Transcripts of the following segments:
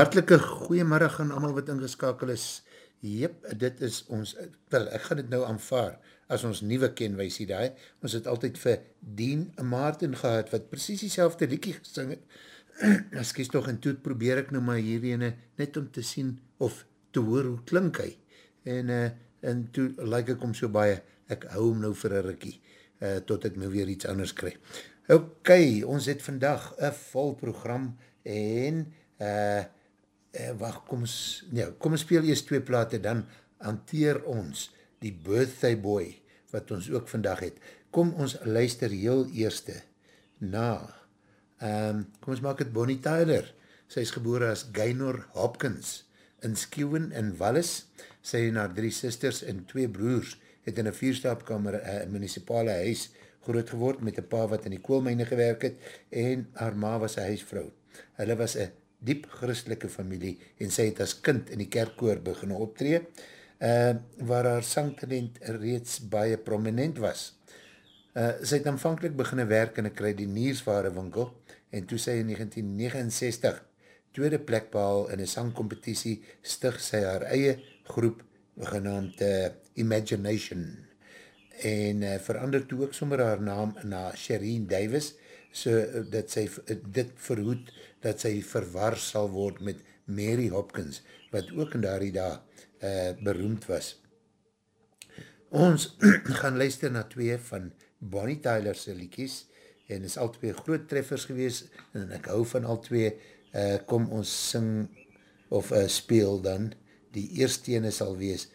Hartelike goeiemiddag aan allemaal wat ingeskakel is. Jep, dit is ons, wel, ek gaan dit nou aanvaar as ons nieuwe kenwijsie daar. Ons het altyd vir Dean Martin gehad, wat precies die selfde liekie gesing het. as kies toch, en toe probeer ek nou maar hierheen net om te sien of te hoor hoe klink hy. En, uh, en toe like ek om so baie, ek hou hom nou vir een rikkie, uh, tot ek nou weer iets anders krijg. Ok, ons het vandag een vol program en uh, uh, wacht, kom ons, ja, kom ons speel eerst twee plate, dan hanteer ons die birthday boy, wat ons ook vandag het. Kom ons luister heel eerste na, um, kom ons maak het Bonnie Tyler, sy is geboore as Gaynor Hopkins, in Skewen in Wallis, sy en haar drie sisters en twee broers, het in een vierstapkamer uh, municipale huis groot geword met een pa wat in die koolmijne gewerk het en haar ma was een huisvrou. Hulle was een diep christelike familie en sy het as kind in die kerkkoor begin optree, uh, waar haar sangtalent reeds baie prominent was. Uh, sy het aanvankelijk beginne werk in een krediniersware winkel en toe sy in 1969 tweede plek behal in een sangcompetitie stig sy haar eie groep genaamd uh, Imagination en uh, verander toe ook sommer haar naam na Shereen Davis so uh, dat sy uh, dit verhoed dat sy verwar sal word met Mary Hopkins, wat ook in daardie dag uh, beroemd was. Ons gaan luister na twee van Bonnie Tyler's liekies, en is al twee groot treffers gewees, en ek hou van al twee, uh, kom ons sing, of uh, speel dan, die eerste ene sal wees,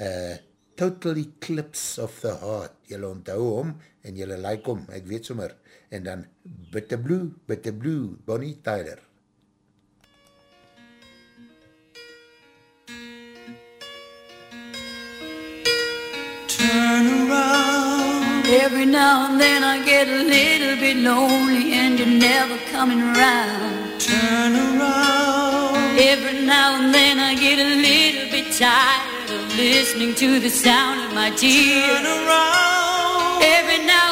uh, Total Eclipse of the Heart, jylle onthou hom, en jylle like hom, ek weet sommer, en dan Bitter Blue, Bitter Blue, Bonnie Tyler. Turn around. Every now and then I get a little bit lonely and you're never coming around Turn around. Every now and then I get a little bit tired of listening to the sound of my tears. Turn around. Every now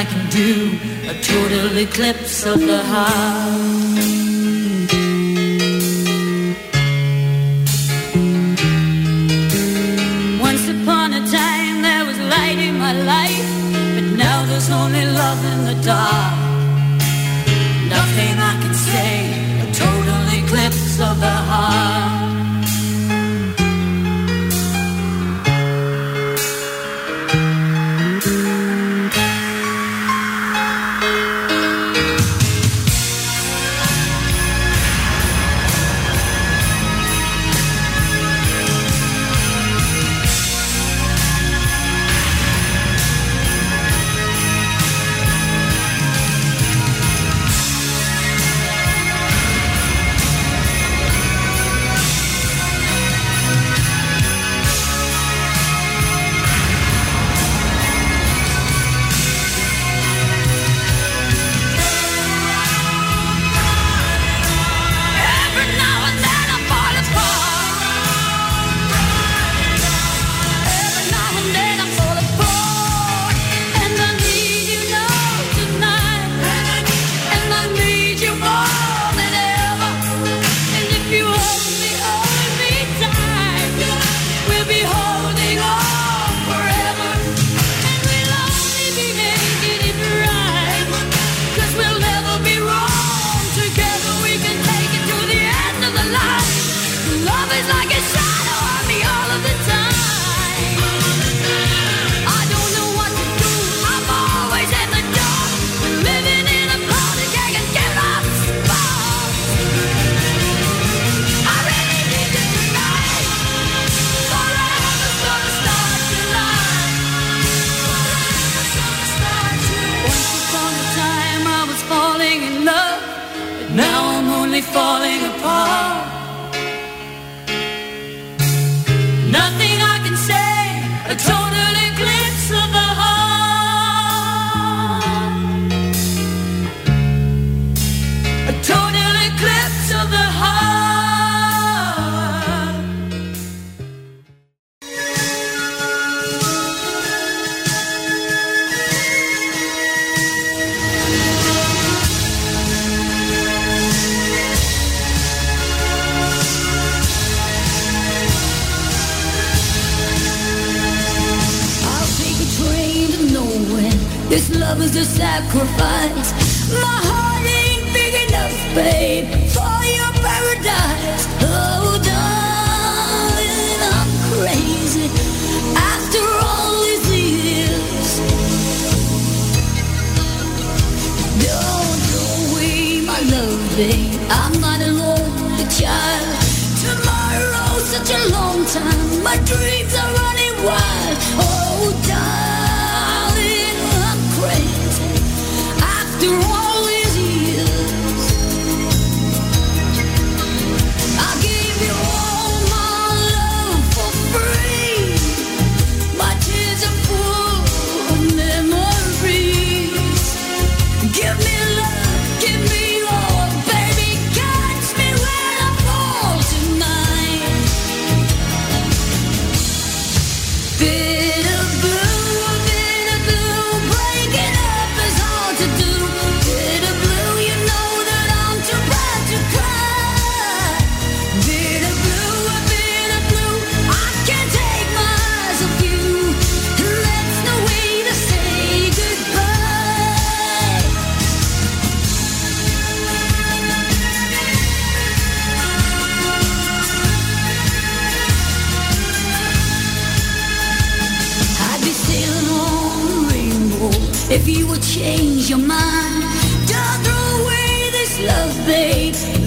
I can do a total eclipse of the heart. Once upon a time there was light in my life, but now there's only love in the dark. late.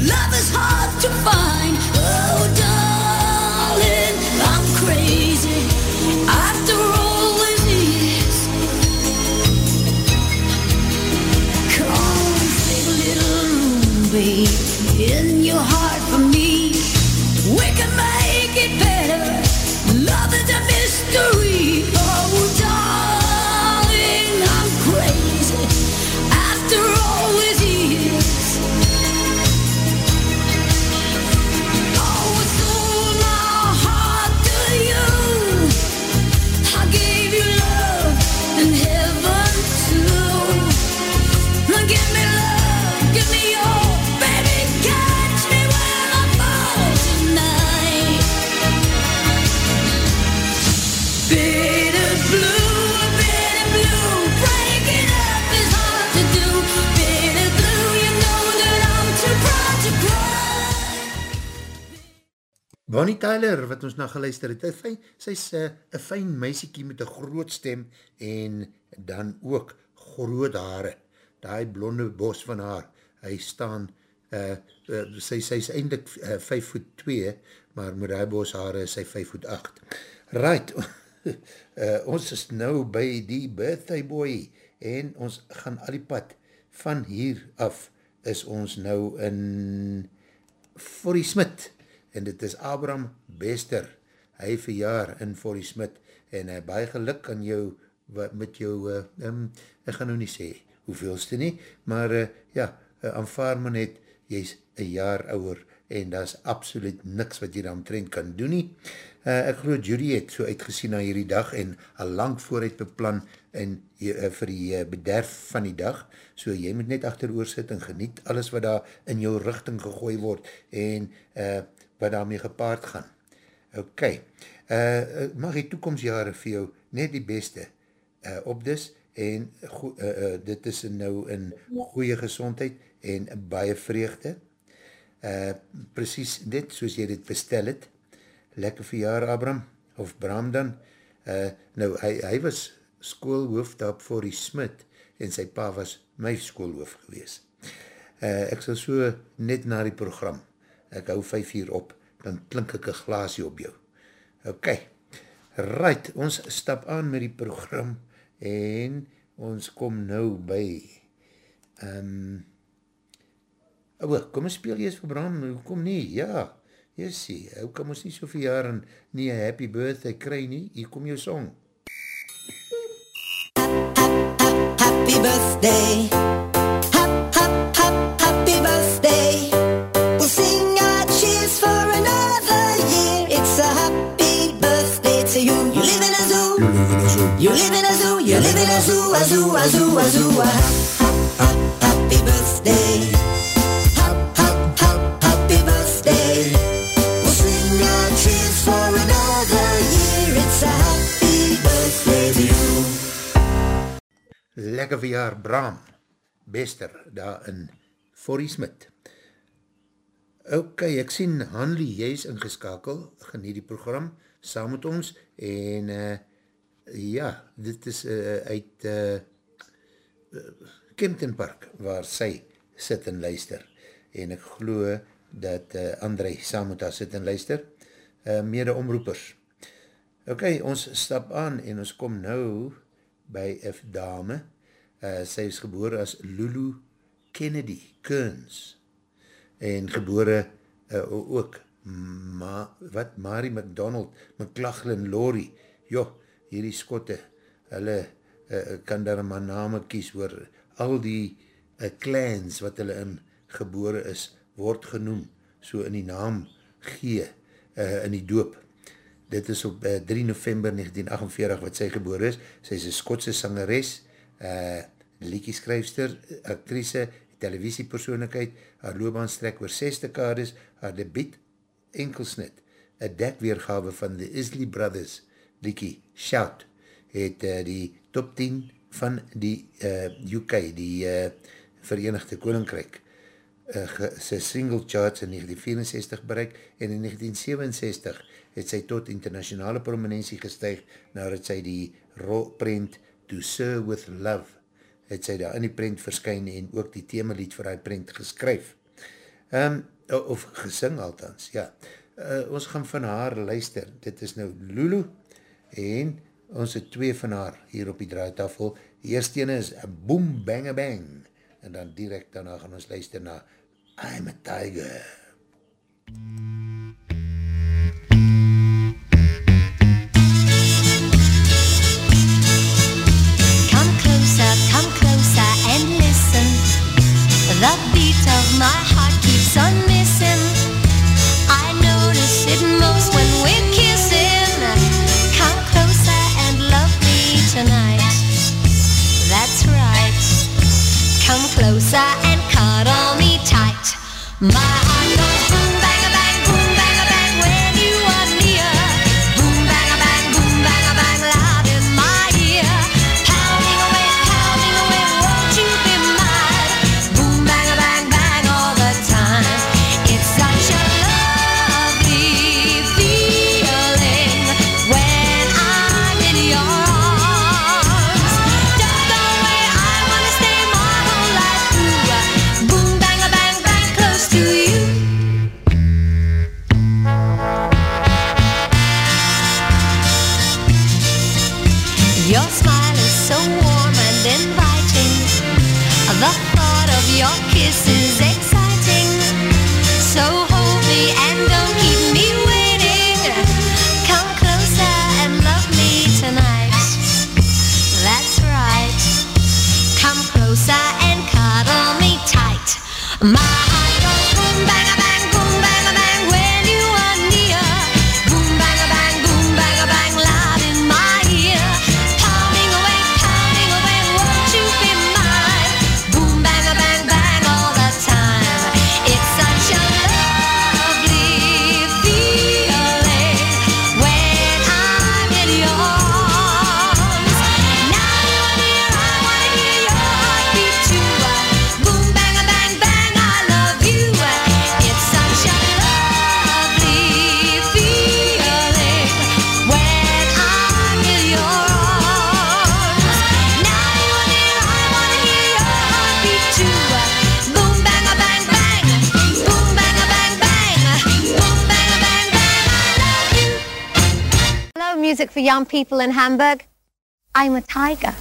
Wat ons na geluister het, fijn, sy is eh, een uh, fijn meisiekie met een groot stem en dan ook groot haare, die blonde bos van haar, hy staan, uh, uh, sy, sy is eindelijk uh, 5 voet 2, maar met die bos haare is sy 5 voet 8. Right, uh, ons is nou by die birthday boy en ons gaan al die pad. Van hier af is ons nou in Forrie Smit en dit is Abraham Bester, hy verjaar in Forrie Smit, en uh, baie geluk aan jou, wat, met jou, uh, um, ek gaan nou nie sê, hoeveelste nie, maar uh, ja, uh, aanvaar my net, jy is een jaar ouwer, en daar is absoluut niks wat jy dan trend kan doen nie. Uh, ek geloof Judy het so uitgesien na hierdie dag, en al lang vooruit beplan, en uh, vir die uh, bederf van die dag, so jy moet net achter oor sit, en geniet alles wat daar in jou richting gegooi word, en uh, wat daarmee gepaard gaan. Ok, uh, mag die toekomstjare vir jou net die beste uh, opdis en go, uh, uh, dit is nou in goeie gezondheid en baie vreugde. Uh, precies net soos jy dit bestel het lekker verjaar Abram, of Bram dan, uh, nou hy, hy was schoolhoof daar voor die smid, en sy pa was my schoolhoof gewees. Uh, ek sal so net na die program, ek hou vijf uur op, dan klink ek een glaasje op jou. Ok, right, ons stap aan met die program, en ons kom nou by, um, oh, kom ons speel jy eens vir Bram, kom nie, ja, jy sê, hoe kom ons nie so vir jaar en nie een happy birthday kry nie, hier kom jou song. Happy birthday, hap, hap, hap, happy birthday. You live in a zoo. You live in a zoo. A zoo, a zoo, a zoo. A hap, hap, happy birthday. Hap, hap, hap, happy birthday. We'll sing our cheers for another year. It's a happy birthday to you. Lekker verjaar Bram, Bester, daar in Forrie Smit. Ok, ek sien Hanlie, jy is ingeskakel, geniet die program, saam met ons, en uh, ja, dit is uh, uit uh, Kempton Park, waar sy sit en luister, en ek glo dat uh, André saam met haar sit en luister, uh, mede omroepers. Ok, ons stap aan, en ons kom nou by F. Dame, uh, sy is gebore as Lulu Kennedy Kearns, en gebore uh, ook Ma, wat? Mary McDonald, McLachlan Laurie, joh, hierdie skotte, hulle uh, kan daar maar name kies oor al die uh, clans wat hulle in gebore is, word genoem, so in die naam gee, uh, in die doop. Dit is op uh, 3 november 1948 wat sy gebore is, sy is een skotse sangeres, uh, liedjeskryfster, actrice, televisiepersoonlikheid, haar loopbaan strek oor 6 dekades, haar debiet enkelsnit, een dekweergave van the Isley Brothers, liedjie Shout, het uh, die top 10 van die uh, UK, die uh, Verenigde Koninkryk, uh, sy single charts in 1964 bereik, en in 1967 het sy tot internationale prominentie gestuig, nadat sy die rolprint To Serve With Love het sy daar in die print verskyn en ook die themalied vir die print geskryf. Um, of gesing althans, ja. Uh, ons gaan van haar luister. Dit is nou Lulu en ons het twee van haar hier op die draaitafel. Die eerste ene is Boom Bang a Bang en dan direct daarna gaan ons luister na I'm a Tiger. Come closer, come closer and listen. The beat of my heart keeps on My for young people in Hamburg. I'm a tiger.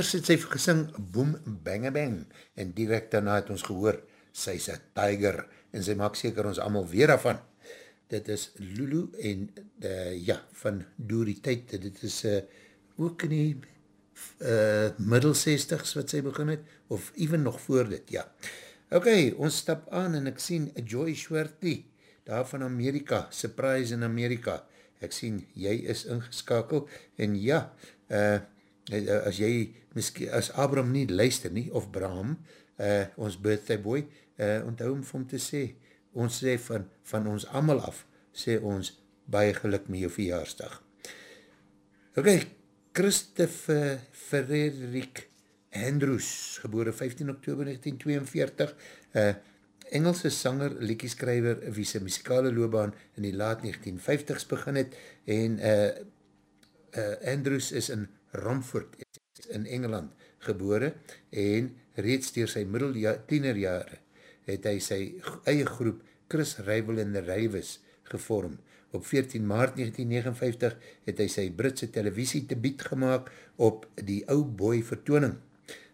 Eers het sy gesing Boom Bang Bang en direct daarna het ons gehoor, sy is a tiger en sy maak seker ons allemaal weer afvan. Dit is Lulu en uh, ja, van tyd, dit is uh, ook in die uh, middel 60s wat sy begin het, of even nog voor dit, ja. Ok, ons stap aan en ek sien Joy Schwerty, daar van Amerika, Surprise in Amerika. Ek sien, jy is ingeskakel en ja, uh, as jy, miskien, as Abram nie luister nie, of Bram, uh, ons birthday boy, uh, onthou om vir hom te sê, ons sê van, van ons allemaal af, sê ons baie geluk met jou verjaarsdag. Ok, Christopher Frederik Andrews, geboore 15 oktober 1942, uh, Engelse sanger, liekieskrijver, wie sy muzikale loopbaan in die laat 1950s begin het, en uh, uh, Andrews is in Romford in Engeland gebore, en reeds door sy middeltienerjare het hy sy eie groep Chris Rival and the Rivers gevorm. Op 14 maart 1959 het hy sy Britse televisie debiet gemaakt op die ou boy vertooning.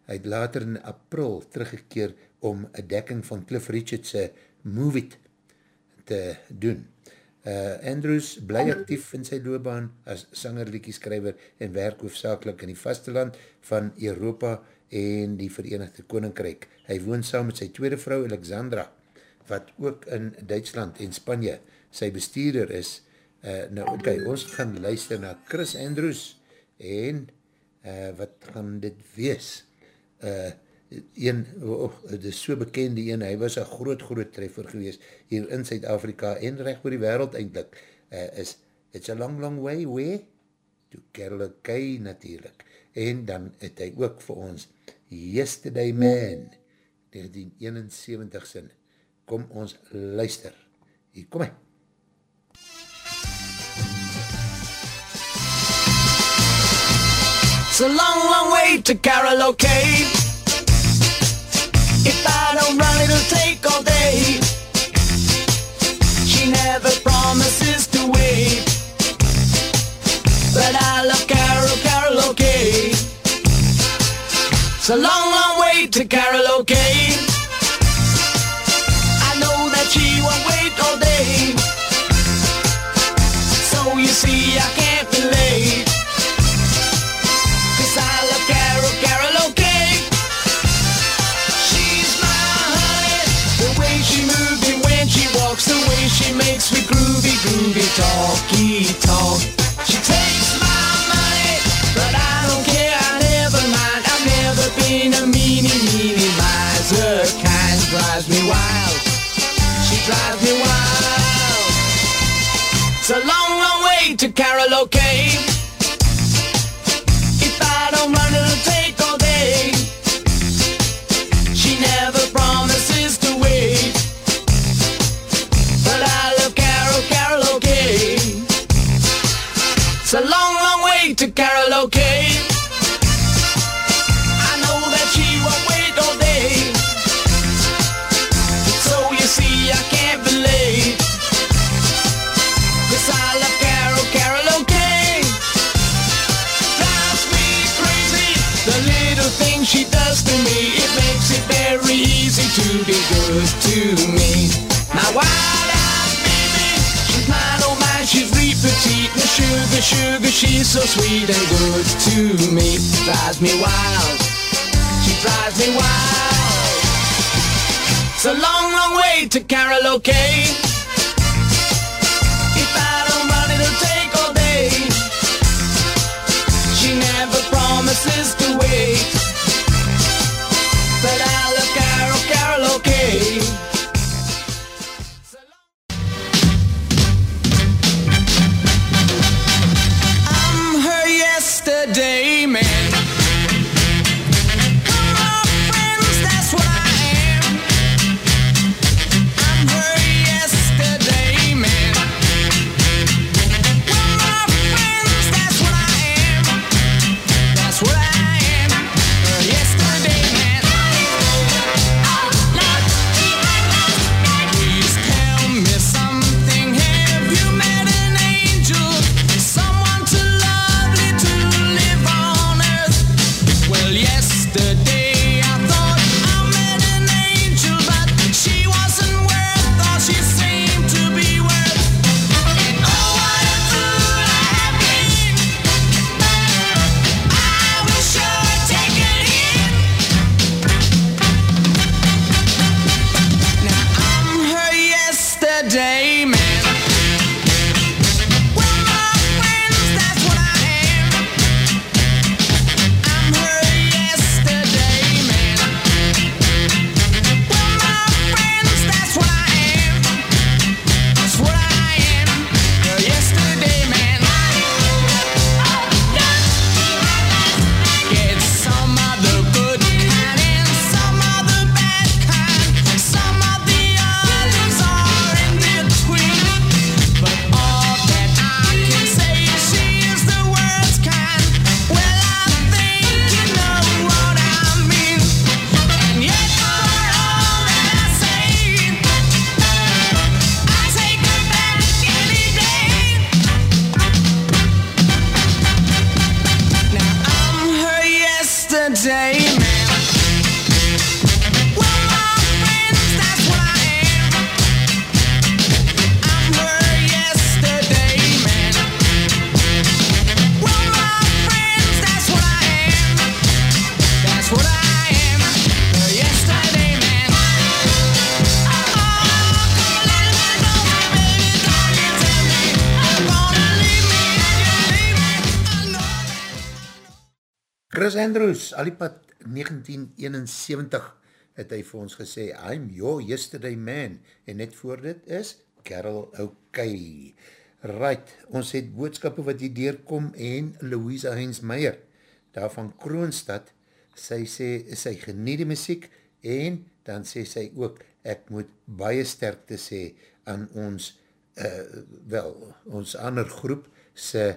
Hy het later in april teruggekeer om een dekking van Cliff Richards' Move It te doen. Uh, Andrews bly actief in sy loopbaan as sanger, liedjeskrywer en werk hoofdzakelik in die vasteland van Europa en die Verenigde Koninkryk. Hy woon saam met sy tweede vrou Alexandra, wat ook in Duitsland en Spanje sy bestuurder is. Uh, nou, okay, ons gaan luister na Chris Andrews en uh, wat gaan dit wees? Uh, een, oh, het is so bekende een, hy was een groot, groot treffer gewees hier in Zuid-Afrika en recht voor die wereld eindelijk, uh, is It's a Long Long Way Way to Kerlikei natuurlijk. En dan het hy ook vir ons Yesterday Man 1971 sin. Kom ons luister. Hier kom hy. It's a long, long way to karaoke. If I don't run, it'll take all day. She never promises to wait. But I love Carol, Carol. It's a long, long way to Carol. I know that she won't wait all day. So you see, I Can- to karaoke. Good to me. My wild-eyed baby, she's mine, oh mine, she's real petite. The sugar, sugar, she's so sweet and good to me. Drives me wild. She drives me wild. It's a long, long way to karaoke. If I don't run, it'll take all day. She never promises alipad 1971 het hy vir ons gesê, I'm your yesterday man, en net voor dit is Carol O'Kay. Right, ons het boodskappe wat hier deurkom en Louisa Heinz Meyer, daar van Kroonstad, sy sê, sy geniet die muziek en dan sê sy ook, ek moet baie sterkte sê aan ons, uh, wel, ons ander groep, sy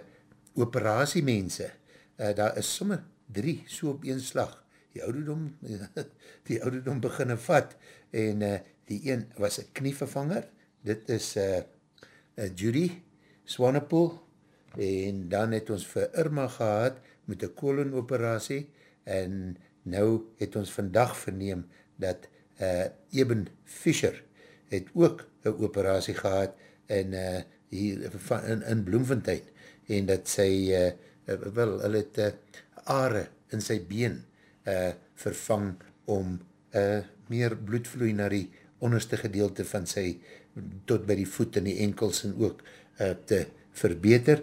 operatiemense, uh, daar is sommer drie so op een slag, die ouderdom, die ouderdom beginne vat, en uh, die een was een knievervanger, dit is uh, uh, Judy Swanepoel, en dan het ons vir Irma gehad, met een kolonoperatie, en nou het ons vandag verneem, dat uh, Eben Fischer het ook een operatie gehad, en uh, hier van, in, in Bloemfontein en dat sy, uh, wel, hulle het uh, are in sy been uh, vervang om uh, meer bloedvloei na die onderste gedeelte van sy, tot by die voet en die enkels en ook uh, te verbeter,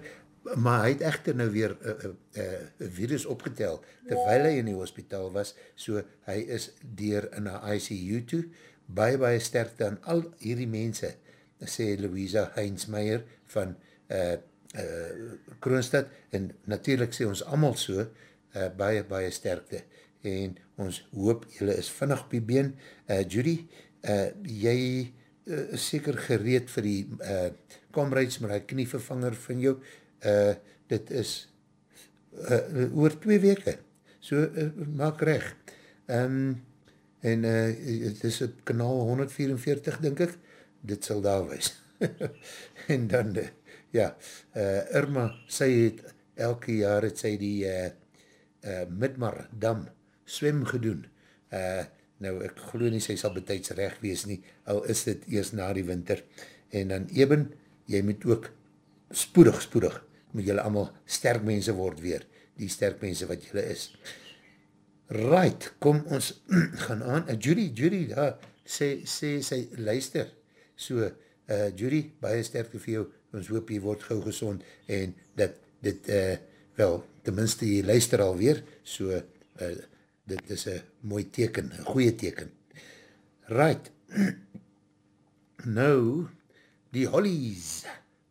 maar hy het echter nou weer een uh, uh, uh, virus opgetel, terwijl hy in die hospitaal was, so hy is dier in die ICU toe, baie baie sterkte aan al hierdie mense, sê Louisa Heinsmeier van uh, uh, Kroonstad, en natuurlijk sê ons allemaal so, uh, baie baie sterkte, en ons hoop, jylle is vinnig op die been, uh, Judy, uh, jy uh, is seker gereed vir die uh, komreids, maar die knievervanger van jou, uh, dit is uh, oor twee weke, so uh, maak recht. Um, en uh, het is op kanaal 144, denk ek, dit sal daar wees. en dan, uh, ja, uh, Irma, sy het, elke jaar het sy die uh, uh, Midmar Dam swem gedoen. Uh, nou, ek geloof nie, sy sal betijds recht wees nie, al is dit eers na die winter. En dan, Eben, jy moet ook spoedig, spoedig, moet jylle allemaal sterk mense word weer, die sterk mense wat jylle is. Right, kom ons gaan aan. Uh, Judy, Judy, ja, sê, sê, sy luister. So, uh, Judy, baie sterkte vir jou, ons hoop jy word gauw gezond en dat dit, uh, wel, tenminste jy luister alweer, so, uh, dit is een mooi teken, een goeie teken. Right, nou, die Hollies,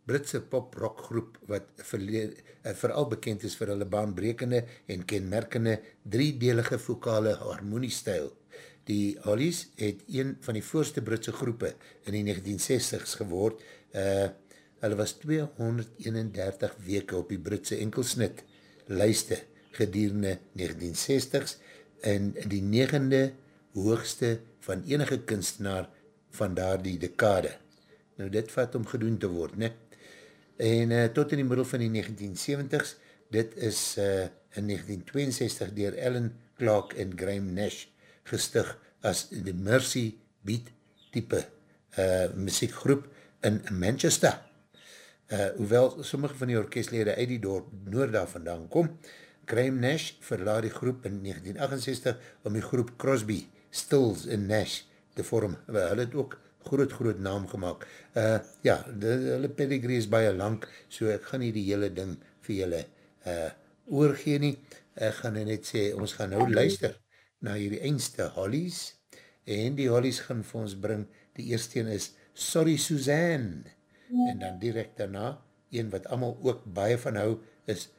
Britse pop-rock groep, wat verleed, uh, vooral bekend is vir hulle baanbrekende en kenmerkende driedelige vokale harmoniestijl. Die Hollies het een van die voorste Britse groepe in die 1960s geword. Uh, hulle was 231 weke op die Britse enkelsnit lijste gedierende 1960s en die negende hoogste van enige kunstenaar van daar die dekade. Nou dit vat om gedoen te word, ne? en uh, tot in die middel van die 1970s, dit is uh, in 1962 dier Ellen Clark en Graham Nash gestig as the Mercy Beat type uh, muziekgroep in Manchester. Uh, hoewel sommige van die orkestlede uit die dorp noord daar vandaan kom, Graham Nash verlaat die groep in 1968 om die groep Crosby, Stills en Nash te vorm. Hulle het ook groot, groot naam gemaakt. Uh, ja, de, hulle pedigree is baie lang, so ek gaan nie die hele ding vir julle uh, oorgeen nie. Ek gaan net sê, ons gaan nou luister na hierdie eindste Hollies, en die Hollies gaan vir ons bring, die eerste een is Sorry Suzanne, en dan direct daarna, een wat allemaal ook baie van hou, is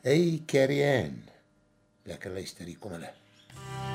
Hey Carrie Ann. Lekker luister, hier kom hulle. Sorry,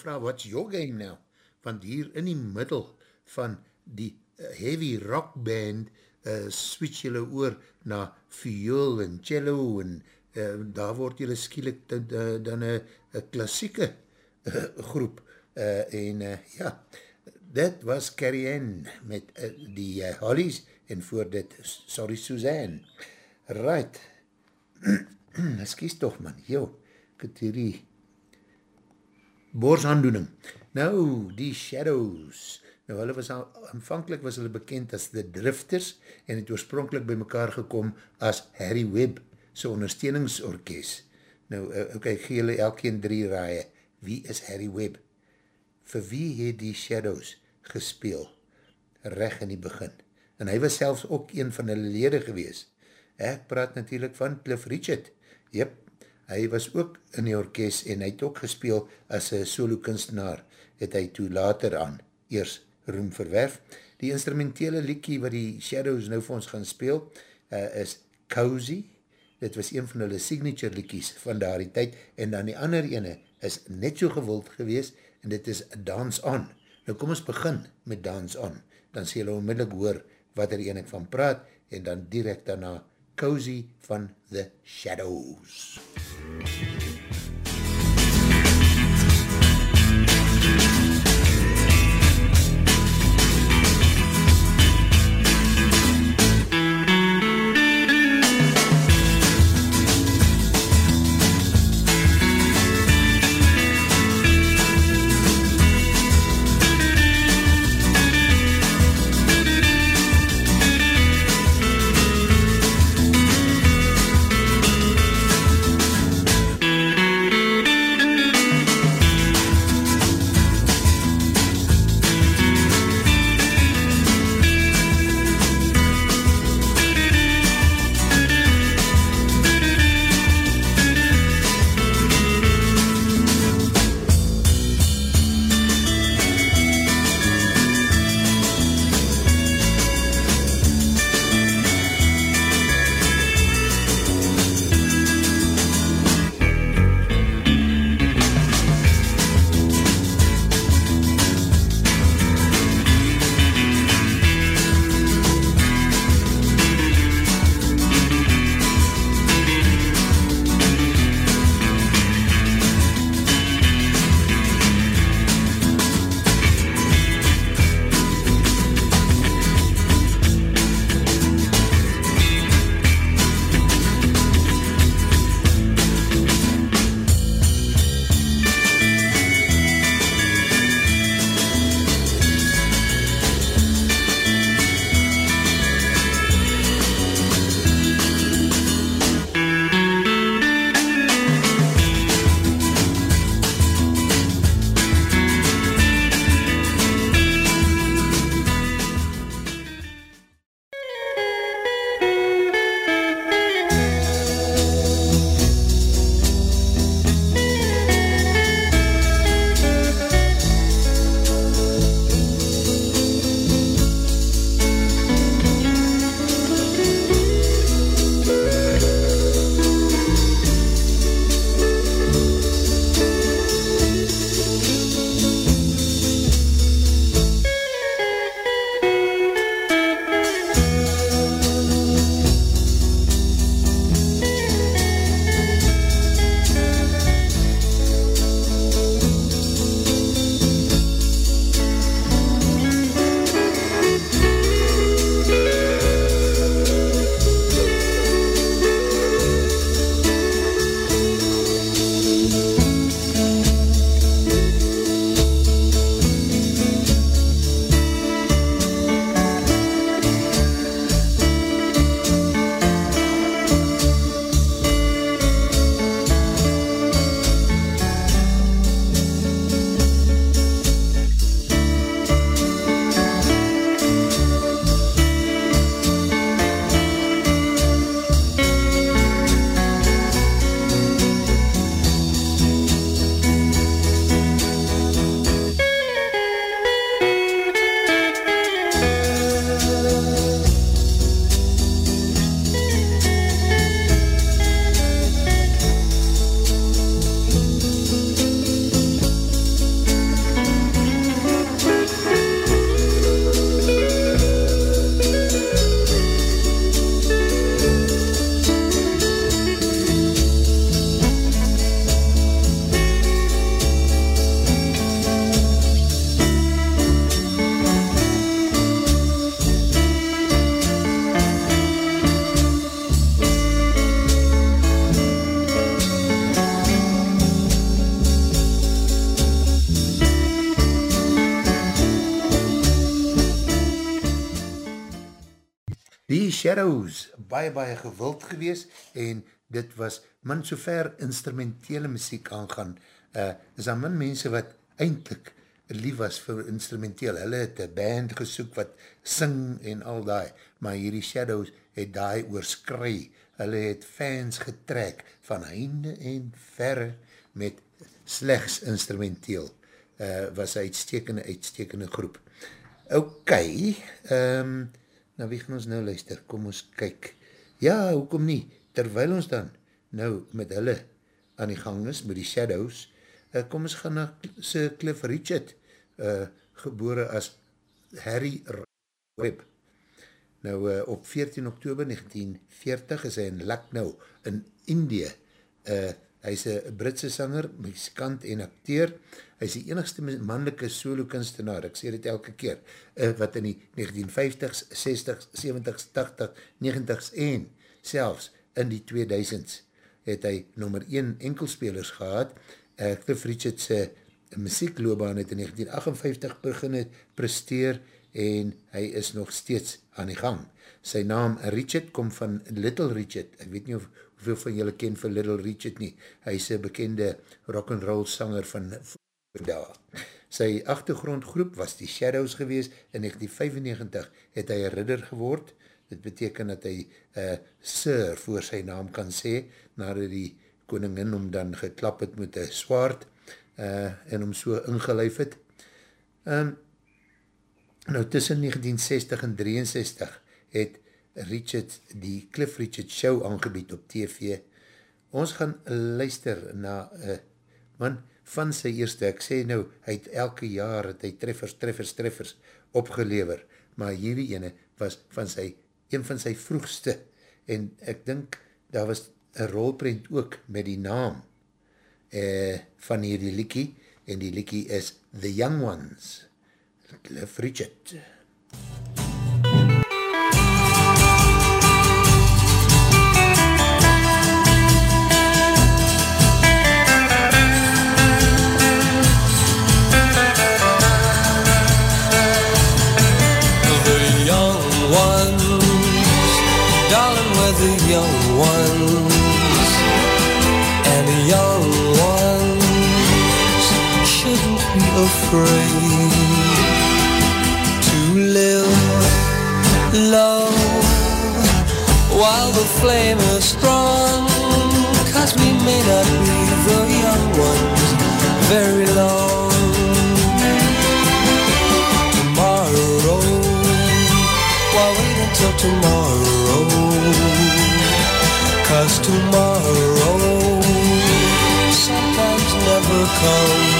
vraag, what's your game now? Want hier in die middel van die uh, heavy rock band, uh, switch julle oor na viool en cello, en uh, daar word julle skielik dan een klassieke uh, groep, uh, en uh, ja, dit was Carrie Ann met uh, die uh, Hollies, en voor dit, sorry Suzanne, right, excuse toch man, joh, ek het hierdie boorsaandoening. Nou, die Shadows, nou hulle was al, aanvankelijk was hulle bekend as The Drifters, en het oorspronkelijk by mekaar gekom as Harry Webb, so ondersteuningsorkest. Nou, eh, ok, gee hulle elkeen drie raaie, wie is Harry Webb? Vir wie het die Shadows gespeel? Reg in die begin. En hy was selfs ook een van hulle lede gewees. Ek praat natuurlijk van Cliff Richard. Jep, hy was ook in die orkest en hy het ook gespeel as een solo kunstenaar, het hy toe later aan eers roem verwerf. Die instrumentele liekie wat die Shadows nou vir ons gaan speel, uh, is Cozy, dit was een van hulle signature liekies van daar die tyd, en dan die ander ene is net so gewild gewees, en dit is Dance On. Nou kom ons begin met Dance On, dan sê julle onmiddellik hoor wat er ene van praat, en dan direct daarna Cozy van The Shadows. MUZIEK Shadows, baie baie gewild gewees en dit was, man so ver instrumentele muziek aangaan, uh, is daar min mense wat eindelijk lief was vir instrumenteel. Hulle het een band gesoek wat sing en al die, maar hierdie Shadows het die oorskry. Hulle het fans getrek van heinde en verre met slechts instrumenteel. Uh, was een uitstekende, uitstekende groep. Ok, um, nou wie gaan ons nou luister? Kom ons kyk. Ja, hoekom nie? Terwyl ons dan nou met hulle aan die gang is, met die Shadows, uh, kom ons gaan na Sir Cliff Richard, uh, gebore as Harry Webb. Nou, uh, op 14 oktober 1940 is hy in Lucknow in Indië. Uh, hy is een Britse sanger, muzikant en acteur. Hy is die enigste mannelijke solo kunstenaar, ek sê dit elke keer, uh, wat in die 1950s, 60s, 70s, 80s, 90s en selfs in die 2000s het hy nummer 1 enkelspelers gehad. Uh, Cliff Richards uh, muziekloobaan het in 1958 begin het presteer en hy is nog steeds aan die gang. Sy naam Richard kom van Little Richard. Ek weet nie of, hoeveel van julle ken vir Little Richard nie. Hy is een bekende rock'n'roll sanger van daar. Sy achtergrondgroep was die Shadows gewees. In 1995 het hy een ridder geword. Dit beteken dat hy uh, Sir voor sy naam kan sê, nadat die koningin om dan geklap het met een swaard uh, en om so ingelijf het. Um, nou tussen 1960 en 63 het Richard die Cliff Richard show aangebied op TV. Ons gaan luister na uh, man van sy eerste, ek sê nou, hy het elke jaar het hy treffers, treffers, treffers opgelever, maar hierdie ene was van sy, een van sy vroegste, en ek dink, daar was een rolprint ook met die naam uh, van hierdie liekie, en die liekie is The Young Ones, Cliff Richard. The afraid to live low while the flame is strong. Cause we may not be the young ones very long. Tomorrow, why wait until tomorrow? Cause tomorrow sometimes never comes.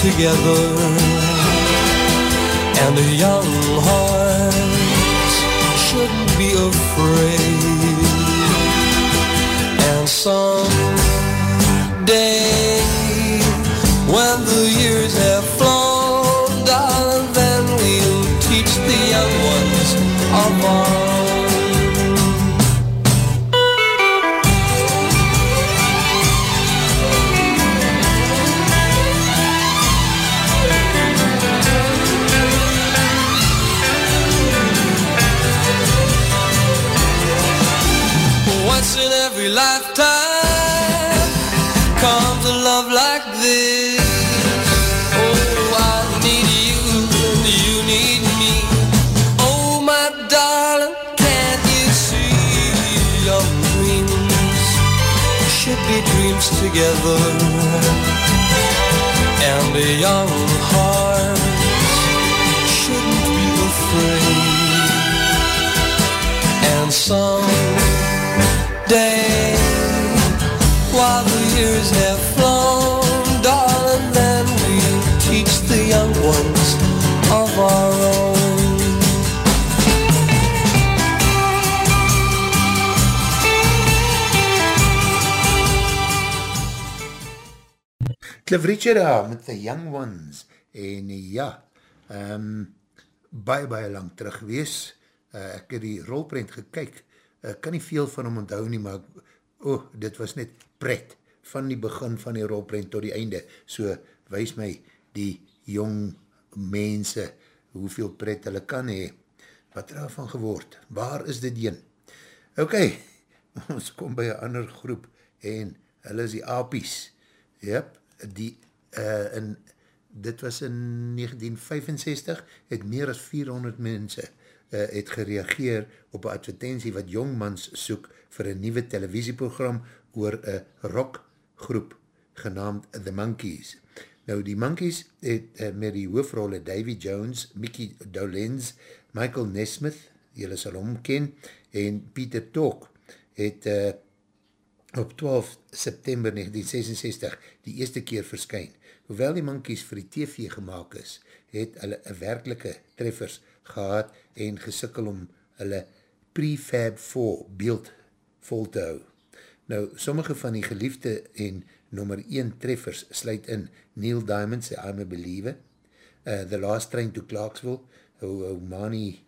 Together? And the young heart shouldn't be afraid. Cliff Richard daar met The Young Ones en ja, um, baie baie lang terug wees, uh, ek het die rolprint gekyk, uh, kan nie veel van hom onthou nie, maar oh, dit was net pret, van die begin van die rolprint tot die einde, so wees my die jong mense, hoeveel pret hulle kan hee, wat er van geword, waar is dit een? Ok, ons kom by een ander groep, en hulle is die apies, yep, die, uh, in, dit was in 1965, het meer as 400 mense uh, het gereageer op een advertentie wat jongmans soek vir een nieuwe televisieprogram oor een rockgroep genaamd The Monkees. Nou die Monkees het uh, met die hoofrolle Davy Jones, Mickey Dolenz, Michael Nesmith, jylle sal omken, en Peter Talk het uh, op 12 September 1966 die eerste keer verskyn. Hoewel die Monkees vir die TV gemaakt is, het hulle werkelike treffers gehad en gesikkel om hulle prefab 4 beeld vol te hou. Nou, sommige van die geliefde en nummer 1 treffers sluit in Neil Diamond sy I'm a Believer, uh, The Last Train to Clarksville, hoe, hoe Manny,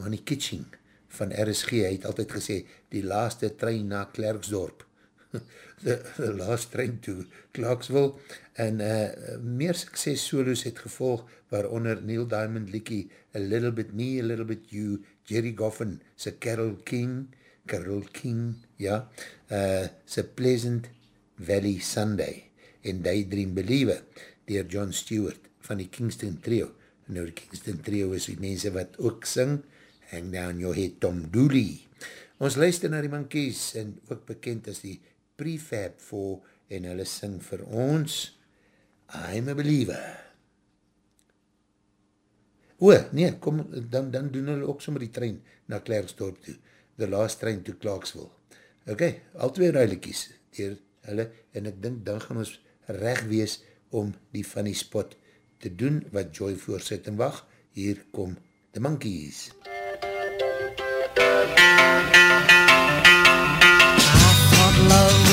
Manny Kitching van RSG het altyd gesê, die laaste trein na Klerksdorp, the, the last train to Clarksville en uh, meer sukses solos het gevolg waaronder Neil Diamond Leakey, A Little Bit Me, A Little Bit You, Jerry Goffin, sy Carol King, Carol King, ja, uh, sy Pleasant Valley Sunday en Daydream Believer dier John Stewart van die Kingston Trio. Nou die Kingston Trio is die mense wat ook sing, Hang Down Your Head Tom Dooley. Ons luister na die Monkees en ook bekend as die prefab voor en hulle sing vir ons I'm a believer. O, nee, kom, dan, dan doen hulle ook sommer die trein na Klerksdorp toe. The last train to Clarksville. Ok, al twee ruilikies dier hulle en ek dink dan gaan ons recht wees om die funny spot te doen wat Joy voorzet en wacht. Hier kom The Monkees. love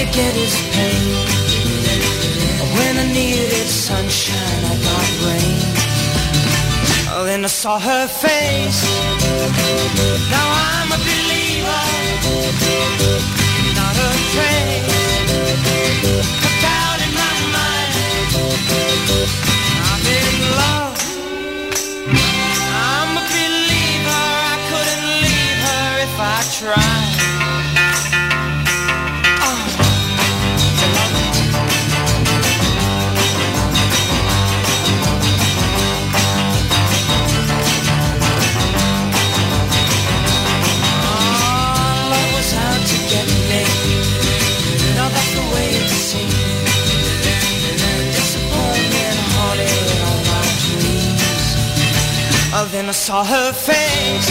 you get is pain. When I needed sunshine, I got rain. Oh, then I saw her face. Now I'm a believer, not a trace. A doubt in my mind. I'm in love. I'm a believer. I couldn't leave her if I tried. I saw her face.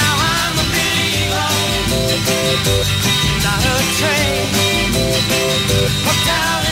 Now I'm a believer, not a trace of doubt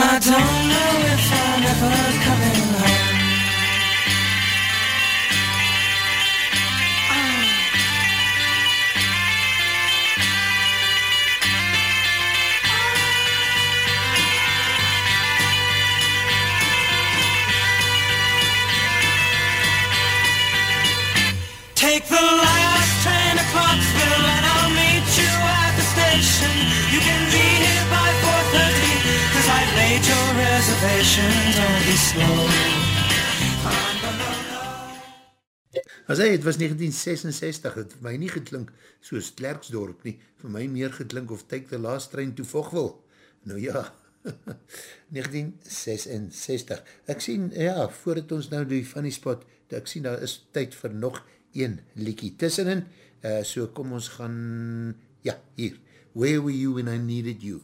I don't know if I'm ever coming home. As hy, het was 1966, het vir my nie geklink soos Klerksdorp nie, vir my meer geklink of Take the Last Train to Vogwil. Nou ja, 1966. Ek sien, ja, voordat ons nou die funny spot, ek sien, daar is tyd vir nog een liekie tussenin, uh, so kom ons gaan, ja, hier, Where Were You When I Needed You,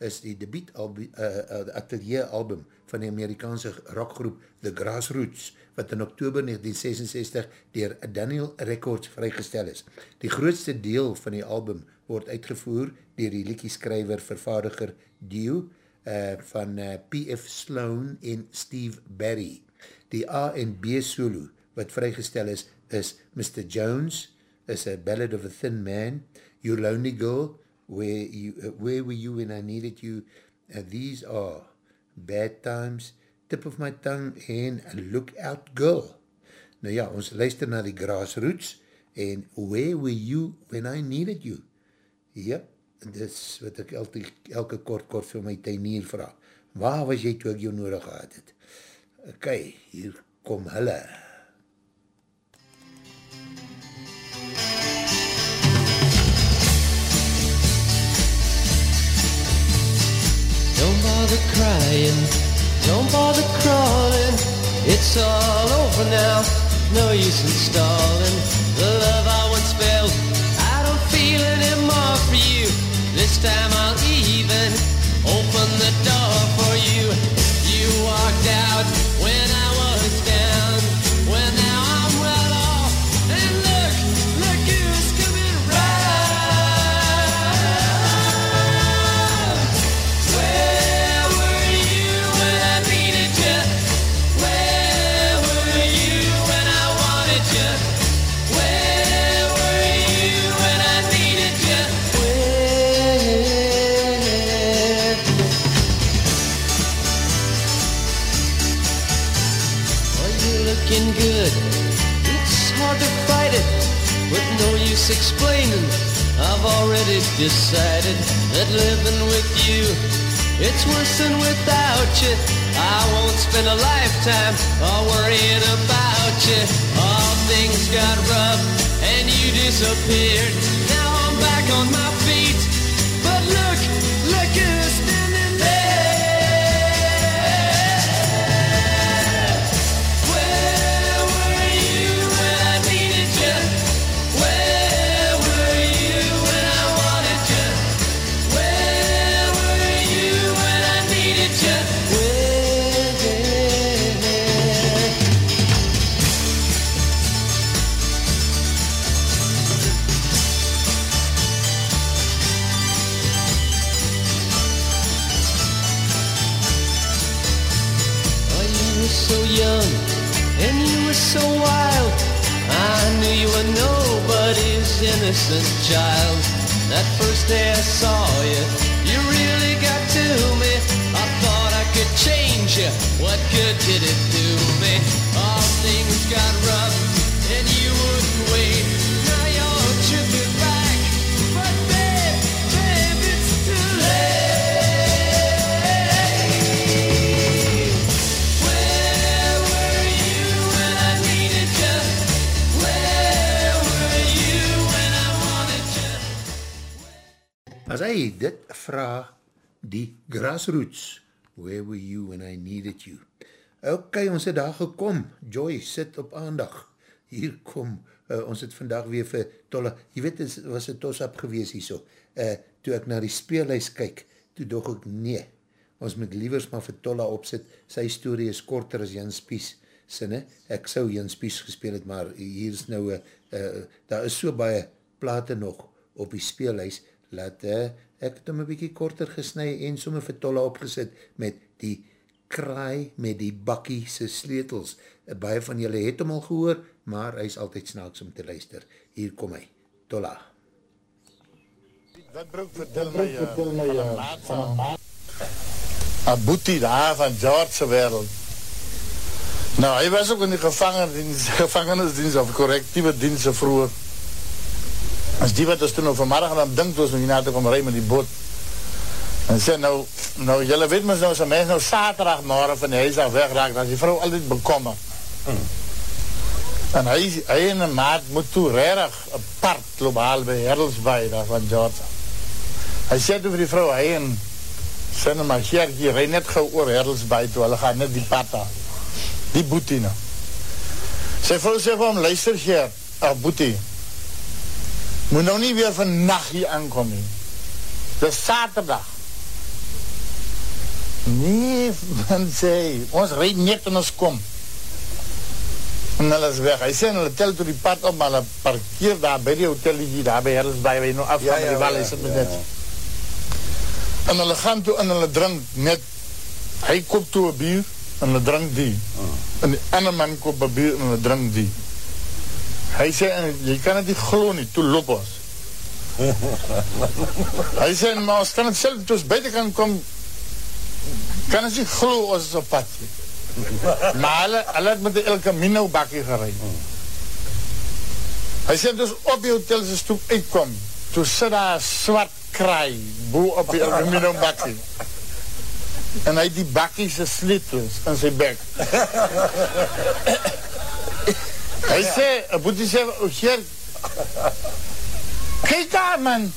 is die debiet album, uh, uh, atelier album van die Amerikaanse rockgroep The Grassroots, wat in oktober 1966 dier Daniel Records vrygestel is. Die grootste deel van die album word uitgevoer dier die liekieskryver vervaardiger Dio uh, van uh, P.F. Sloan en Steve Barry. Die A en B solo wat vrygestel is, is Mr. Jones, is a Ballad of a Thin Man, You Lonely Girl, Where, you, uh, where Were You When I Needed You, uh, These Are Bad Times, Tip of My Tongue en Look Out Girl. Nou ja, ons luister na die Grassroots en Where Were You When I Needed You? Ja, dis wat ek elke, elke kort kort vir my tuinier vraag. Waar was jy toe ek jou nodig gehad het? Ok, hier kom hulle. Don't bother crying, don't bother crawling. It's all over now, no use in stalling. The love I once felt, I don't feel anymore for you. This time I'll even open the door for you. You walked out use explaining. I've already decided that living with you, it's worse than without you. I won't spend a lifetime all worrying about you. All things got rough and you disappeared. Now I'm back on my feet. Innocent child. That first day I saw you, you really got to me. I thought I could change you. what good did it do me? All things got rough As hy dit vraag, die grassroots, where were you when I needed you? Ok, ons het daar gekom, Joy sit op aandag, hier kom, uh, ons het vandag weer vir tolle, jy weet, het was een tos-up gewees hier so, uh, toe ek na die speellijst kyk, toe dog ek, nee, ons moet liewers maar vir tolle opzet, sy story is korter as Jan Spies, sinne, ek sou Jan Spies gespeel het, maar hier is nou, uh, uh, daar is so baie plate nog op die speellijst, laat uh, ek het hom een bykie korter gesnui en somme vir tolle opgesit met die kraai met die bakkie se sleetels. Uh, baie van julle het hom al gehoor, maar hy is altyd snaaks om te luister. Hier kom hy, tolla. Wat broek vertel my, uh, van een maat van een maat. Een boetie daar van George wereld. Nou, hy was ook in die gevangenisdienst, gevangenisdienst of correctieve dienst vroeger. As die wat ons toen over morgen aan dink, was om hierna te kom rij met die boot. En sê, nou, nou, jylle weet mys nou, as een mens nou saterdag morgen van die huis af wegraak, dan is die vrou altyd bekommer. Mm. En hy, hy en een maat moet toe rarig een part globaal by Herdelsbaai, daar van George. Hy sê toe vir die vrou, hy en sê nou maar, Gerkie, rij net gauw oor Herdelsbaai toe, hulle gaan net die pad af. Die boetie nou. Sy vrou sê vir hom, luister Ger, ach boetie, moet nou nie weer van nacht hier aankom nie. Dis saterdag. Nee, man sê, ons rijd net en ons kom. En hulle is weg. Hy sê, hulle tel toe die pad op, maar hulle parkeer daar by die hotel hier, daar by Herresbaai, waar jy nou afgaan ja, ja, met die wal, hy sit met net. En hulle gaan toe en hulle drink net, hy koop toe een bier, en hulle drink die. En die ander man koop een bier, en hulle drink die. Hy sê, en jy kan het nie glo nie, toe loop ons. hy sê, maar ons kan het self, toe ons buiten kan kom, kan ons nie glo ons is op pad. maar hulle, hulle het met die El Camino bakkie gereid. Hy sê, dus op die hotel sy stoep uitkom, toe sit daar swart kraai, boe op die El Camino bakkie. En hy die bakkie sy sleetels in sy bek. Hy sê, boetie sê, o Geer, kijk daar man,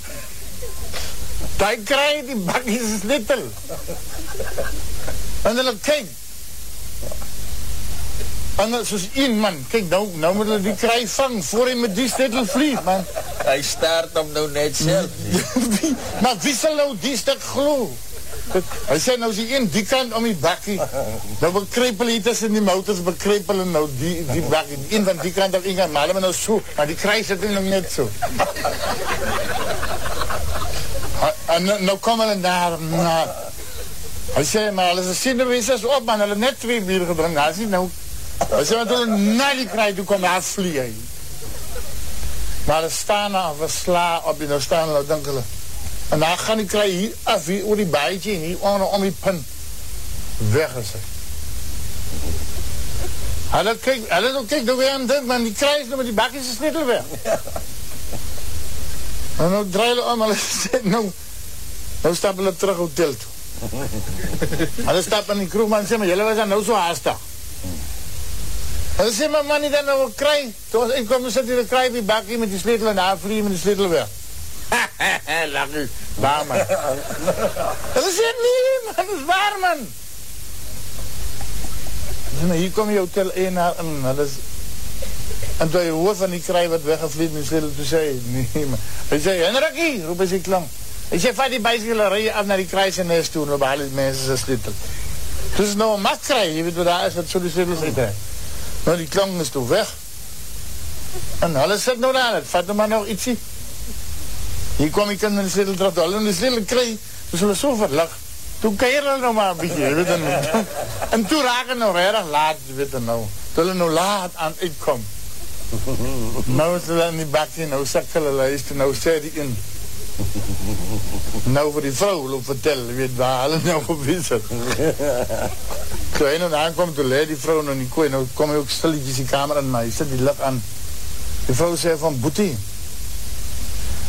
die krijg die bakkies is littel. En hulle kyk, en hulle, soos een man, kyk nou, nou moet hulle die krijg vang, voor hy met die slittel vlieg, man. Hy staart om nou net self. maar wie sal nou die stuk glo? Hy sê nou is die een die kant om die bakkie. Nou bekreepel hier tussen die motors Bekreepel nou die, die bakkie. Een van die kant of een kant Maar hulle nou so Maar die kruis het nou net so. En nou, nou kom hulle daar na, Hy sê maar hulle is sien wees is op Man hulle net twee bier gedrink. Hy sê nou Hy sê want hulle na die kruis Toe kom hy. Vlie Maar hulle staan af Sla op die nou staan hulle Denk hulle En dan gaan die kry hier af, hier oor die baadje, hier om, om die punt. Weg is hy. Hulle kyk, hulle nou kyk nou weer aan dit, man, die kry is nou met die bakjes is net al weg. en nou draai hulle om, hulle sê, nou, nou stap hulle terug hotel toe. hulle stap in die kroeg, man, sê, maar julle was dan nou so haastig. Hulle sê, maar man, die dan nou kry, toe ons inkom, sit die kry die bakje met die sleetel en daar vlie met die sleetel weg. Lach u, waar man. Dat is het nie, man, dat is waar man. Nou, hier kom die hotel 1 naar en dat is... En toe hy hoor van die kraai wat weggevlied met slidel, toe sê hy, nee man. Hy sê, Henrikie, roep hy sy klank. Hy sê, vat die bicycle, rij af naar die kraai sy nes toe, en op al die mense sy slidel. Toe is nou een matkraai, jy weet wat daar is, wat so die slidel sy kraai. Nou die klank is toe weg. En hulle sit nou daar, het vat nou maar nog ietsie. Hier kom die kind met die slidel terug, hulle in die slidel kry, dus hulle so verlig. Toe keir hulle nou maar een bykie, weet jy nou. En toe raak hulle nou reddig laat, weet jy nou. Toe hulle nou laat aan uitkom. Nou is hulle in die bakkie, nou sak hulle huis, toe nou sê die een, Nou vir die vrou loop vertel, jy weet waar hulle nou gewees het. Toe hy nou aankom, toe leid die vrou nou in die kooi, nou kom hy ook stilletjes die kamer in, maar hy sit die lik aan. Die vrou sê van, Boetie,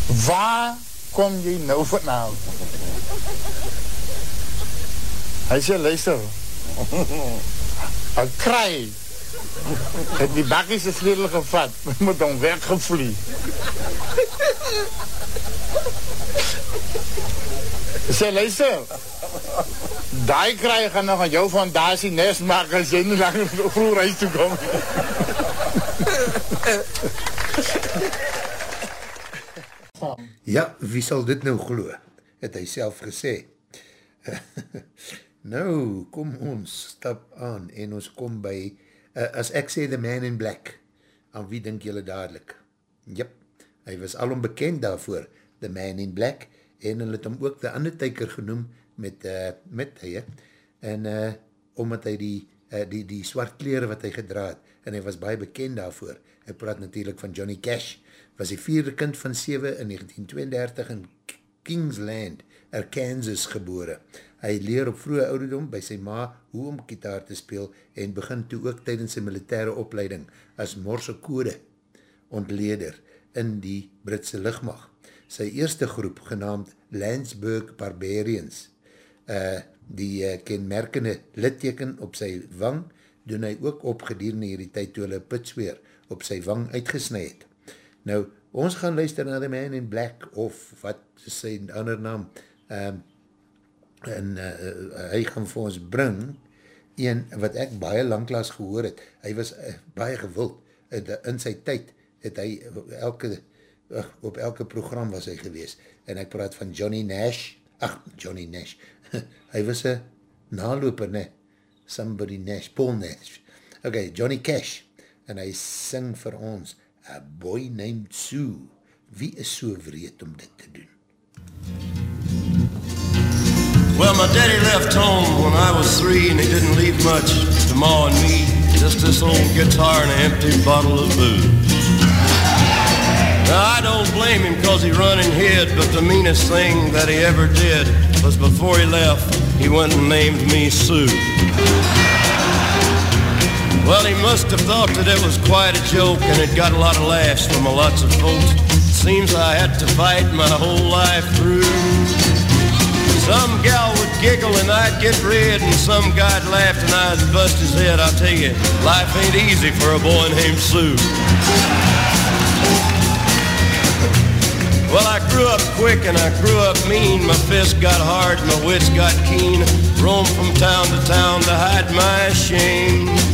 waar kom jy nou vanavond? Hy sê, luister, een kraai, het die bakkies is redelijk gevat, moet hom weggevlie. Sê, luister, die kraai gaan nog aan jou die nest maak as jy nie lang vroeg reis toe kom. Ja, wie sal dit nou glo? Het hy self gesê. nou, kom ons stap aan en ons kom by, uh, as ek sê The Man in Black, aan wie denk julle dadelijk? Jep, hy was al onbekend daarvoor, The Man in Black, en hy het hom ook The Undertaker genoem met, uh, met hy, en uh, omdat hy die, uh, die, die swart kleren wat hy gedraad, en hy was baie bekend daarvoor, hy praat natuurlijk van Johnny Cash, was die vierde kind van 7 in 1932 in Kingsland, Arkansas gebore. Hy leer op vroege ouderdom by sy ma hoe om kitaar te speel en begin toe ook tydens sy militaire opleiding as morse kode ontleder in die Britse lichtmacht. Sy eerste groep genaamd Landsburg Barbarians, uh, die uh, kenmerkende litteken op sy wang, doen hy ook opgedierende hierdie tyd toe hulle pitsweer op sy wang uitgesnij het. Nou, ons gaan luister na The Man in Black, of wat is sy ander naam, um, en uh, hy gaan vir ons bring, een wat ek baie langklaas gehoor het, hy was uh, baie gewild, uh, in sy tyd het hy elke, uh, op elke program was hy gewees, en ek praat van Johnny Nash, ach, Johnny Nash, hy was een naloper, ne, somebody Nash, Paul Nash, ok, Johnny Cash, en hy sing vir ons, A Boy Named Sue. Wie is so wreed om dit te doen? Well, my daddy left home when I was three and he didn't leave much to Ma and me. Just this old guitar and an empty bottle of booze. Now, I don't blame him cause he run and hid, but the meanest thing that he ever did was before he left, he went and named me Sue. Well, he must have thought that it was quite a joke and it got a lot of laughs from lots of folks. Seems I had to fight my whole life through. Some gal would giggle and I'd get red and some guy'd laugh and I'd bust his head. I'll tell you, life ain't easy for a boy named Sue. Well, I grew up quick and I grew up mean. My fists got hard, my wits got keen. Roamed from town to town to hide my shame.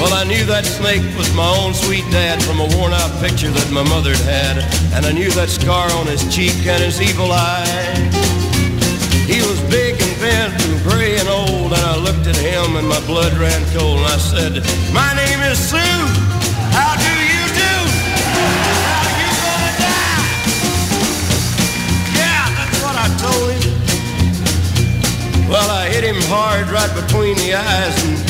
well, I knew that snake was my own sweet dad from a worn-out picture that my mother had. And I knew that scar on his cheek and his evil eye. He was big and bent and gray and old And I looked at him and my blood ran cold. And I said, my name is Sue, how do you do? How you gonna die? Yeah, that's what I told him. Well, I hit him hard right between the eyes And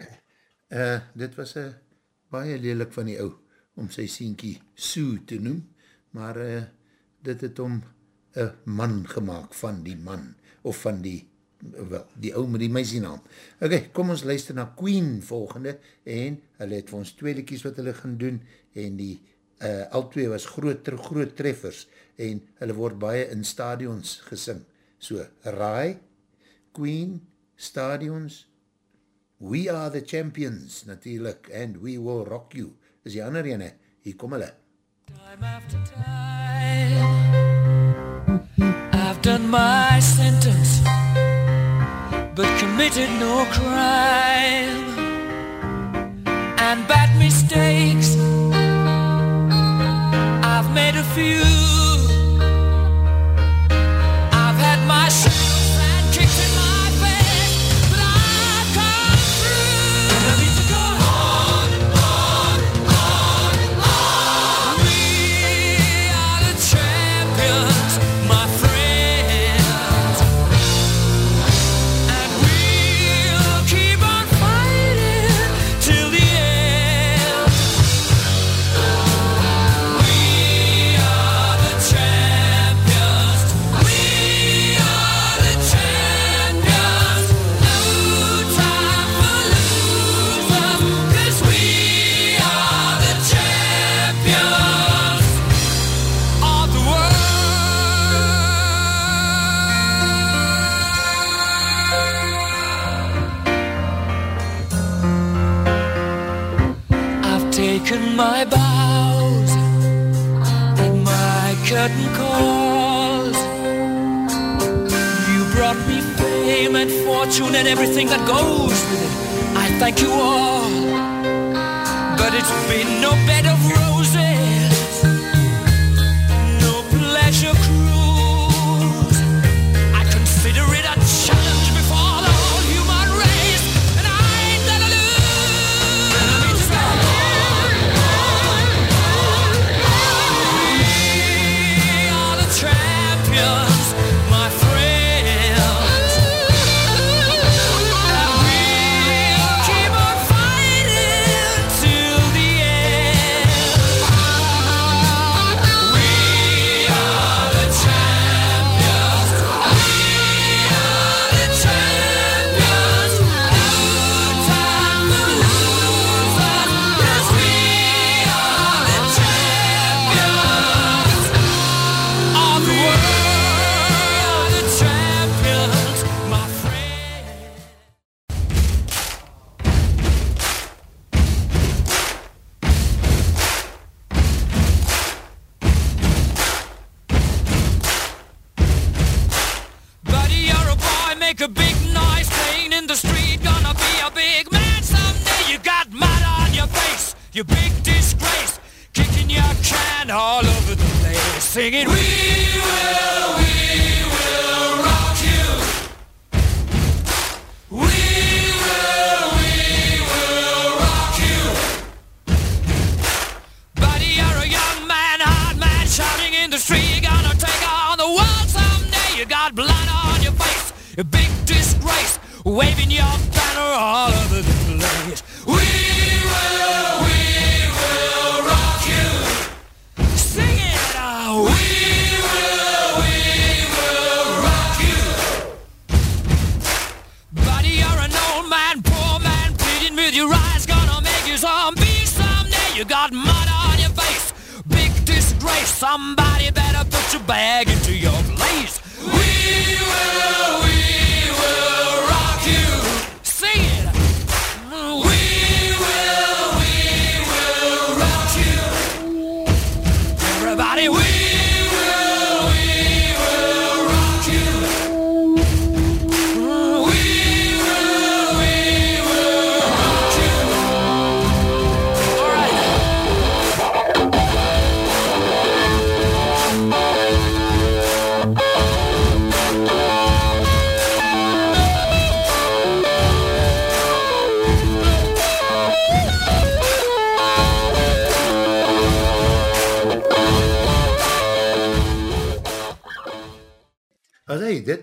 uh, dit was uh, baie lelik van die ou, om sy sienkie Sue te noem, maar uh, dit het om een man gemaakt van die man, of van die, wel, die ou met die meisie naam. Ok, kom ons luister na Queen volgende, en hulle het vir ons twee liedjies wat hulle gaan doen, en die, uh, al twee was groot, groot treffers, en hulle word baie in stadions gesing. So, Rai, Queen, stadions, We are the champions, natuurlijk, and we will rock you. Is die ander ene, hier kom hulle. Time after time I've done my sentence But committed no crime And bad mistakes I've made a few my bows and my curtain calls. You brought me fame and fortune and everything that goes with it. I thank you all, but it's been no bed of roses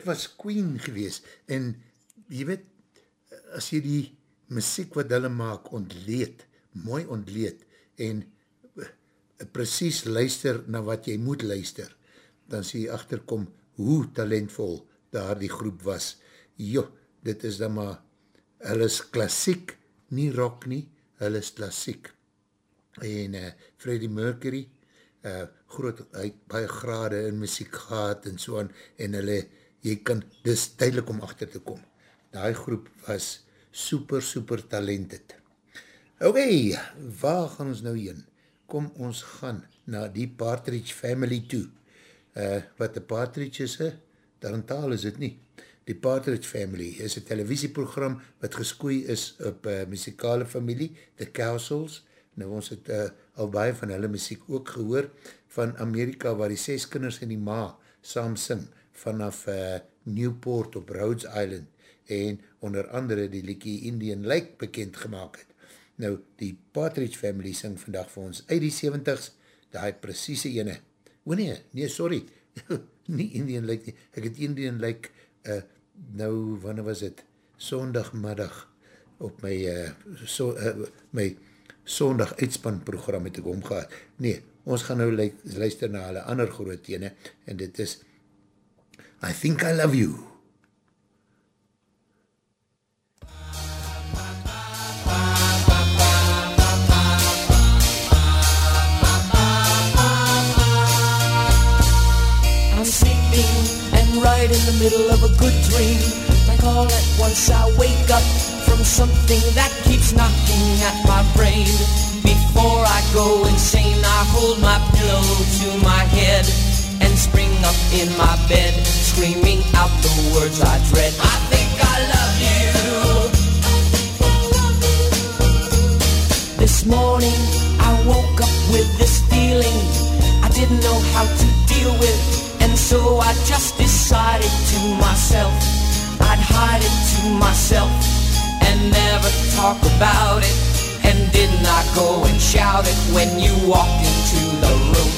was Queen gewees en jy weet, as jy die muziek wat hulle maak ontleed, mooi ontleed en uh, precies luister na wat jy moet luister, dan sê jy achterkom hoe talentvol daar die groep was. Jo, dit is dan maar, hulle is klassiek, nie rock nie, hulle is klassiek. En uh, Freddie Mercury, uh, groot, hy het baie grade in muziek gehad en so aan, en hulle, jy kan, dis duidelik om achter te kom. Die groep was super, super talented. Ok, waar gaan ons nou heen? Kom ons gaan na die Partridge Family toe. Uh, wat die Partridge is, he? daar in taal is het nie. Die Partridge Family is een televisieprogram wat geskoei is op uh, muzikale familie, The Castles. Nou ons het uh, al baie van hulle muziek ook gehoor van Amerika waar die ses kinders en die ma saam sing vanaf uh, Newport op Rhodes Island en onder andere die liekie Indian Lake bekend gemaakt het. Nou, die Partridge Family sing vandag vir ons uit die 70s, die precieze ene. O nee, nee, sorry, nie Indian Lake nie, ek het Indian Lake, uh, nou, wanneer was het? Sondagmiddag op my, uh, so, uh, my sondag uitspan program het ek omgehaad. Nee, ons gaan nou luister na hulle ander groot ene, en dit is I Think I Love You. I'm sleeping and right in the middle of a good dream. Like all at once I wake up from something that keeps knocking at my brain. Before I go insane, I hold my pillow to my head and spring up in my bed, screaming out the words I dread. I think I love you. This morning I woke up with this feeling I didn't know how to deal with, and so I just decided to myself I'd hide it to myself and never talk about it. And did not go and shout it when you walked into the room.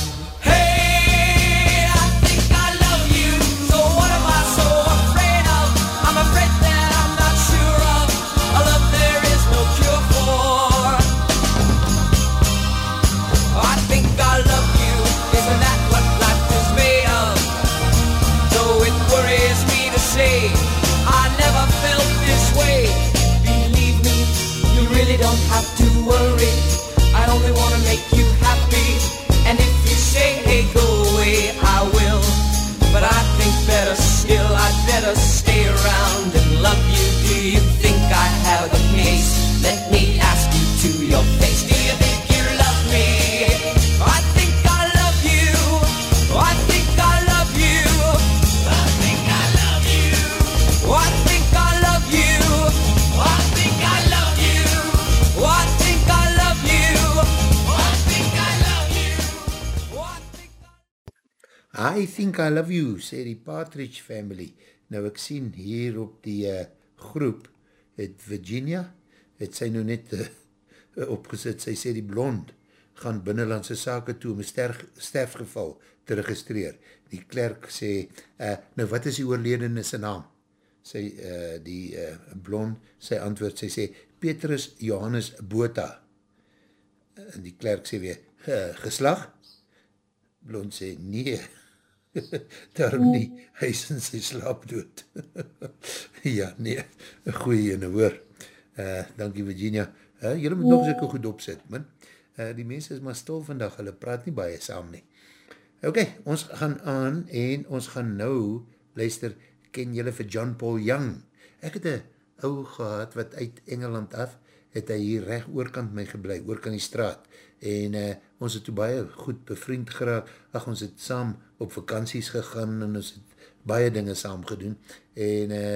I only wanna make you happy. And if you say, hey, go away, I will. But I think better still, I'd better stay I think I love you, sê die Partridge family. Nou ek sien hier op die uh, groep, het Virginia, het sy nou net uh, opgesit, sy sê die blond gaan binnenlandse sake toe om een sterf, sterfgeval te registreer. Die klerk sê, uh, nou wat is die oorledene sy naam? Sy, uh, die uh, blond, sy antwoord, sy sê, Petrus Johannes Bota. En die klerk sê weer, geslag? Blond sê, nee, daarom nie, hy is in sy slaap dood. ja, nee, goeie ene hoor. Uh, dankie Virginia. Uh, Julle moet nog seker goed opzet, man. Uh, die mense is maar stil vandag, hulle praat nie baie saam nie. Ok, ons gaan aan en ons gaan nou, luister, ken julle vir John Paul Young? Ek het een ou gehad wat uit Engeland af, het hy hier recht oorkant my geblei, oorkant die straat. En uh, ons het toe baie goed bevriend geraak, ach, ons het saam op vakanties gegaan en ons het baie dinge saam gedoen. En uh,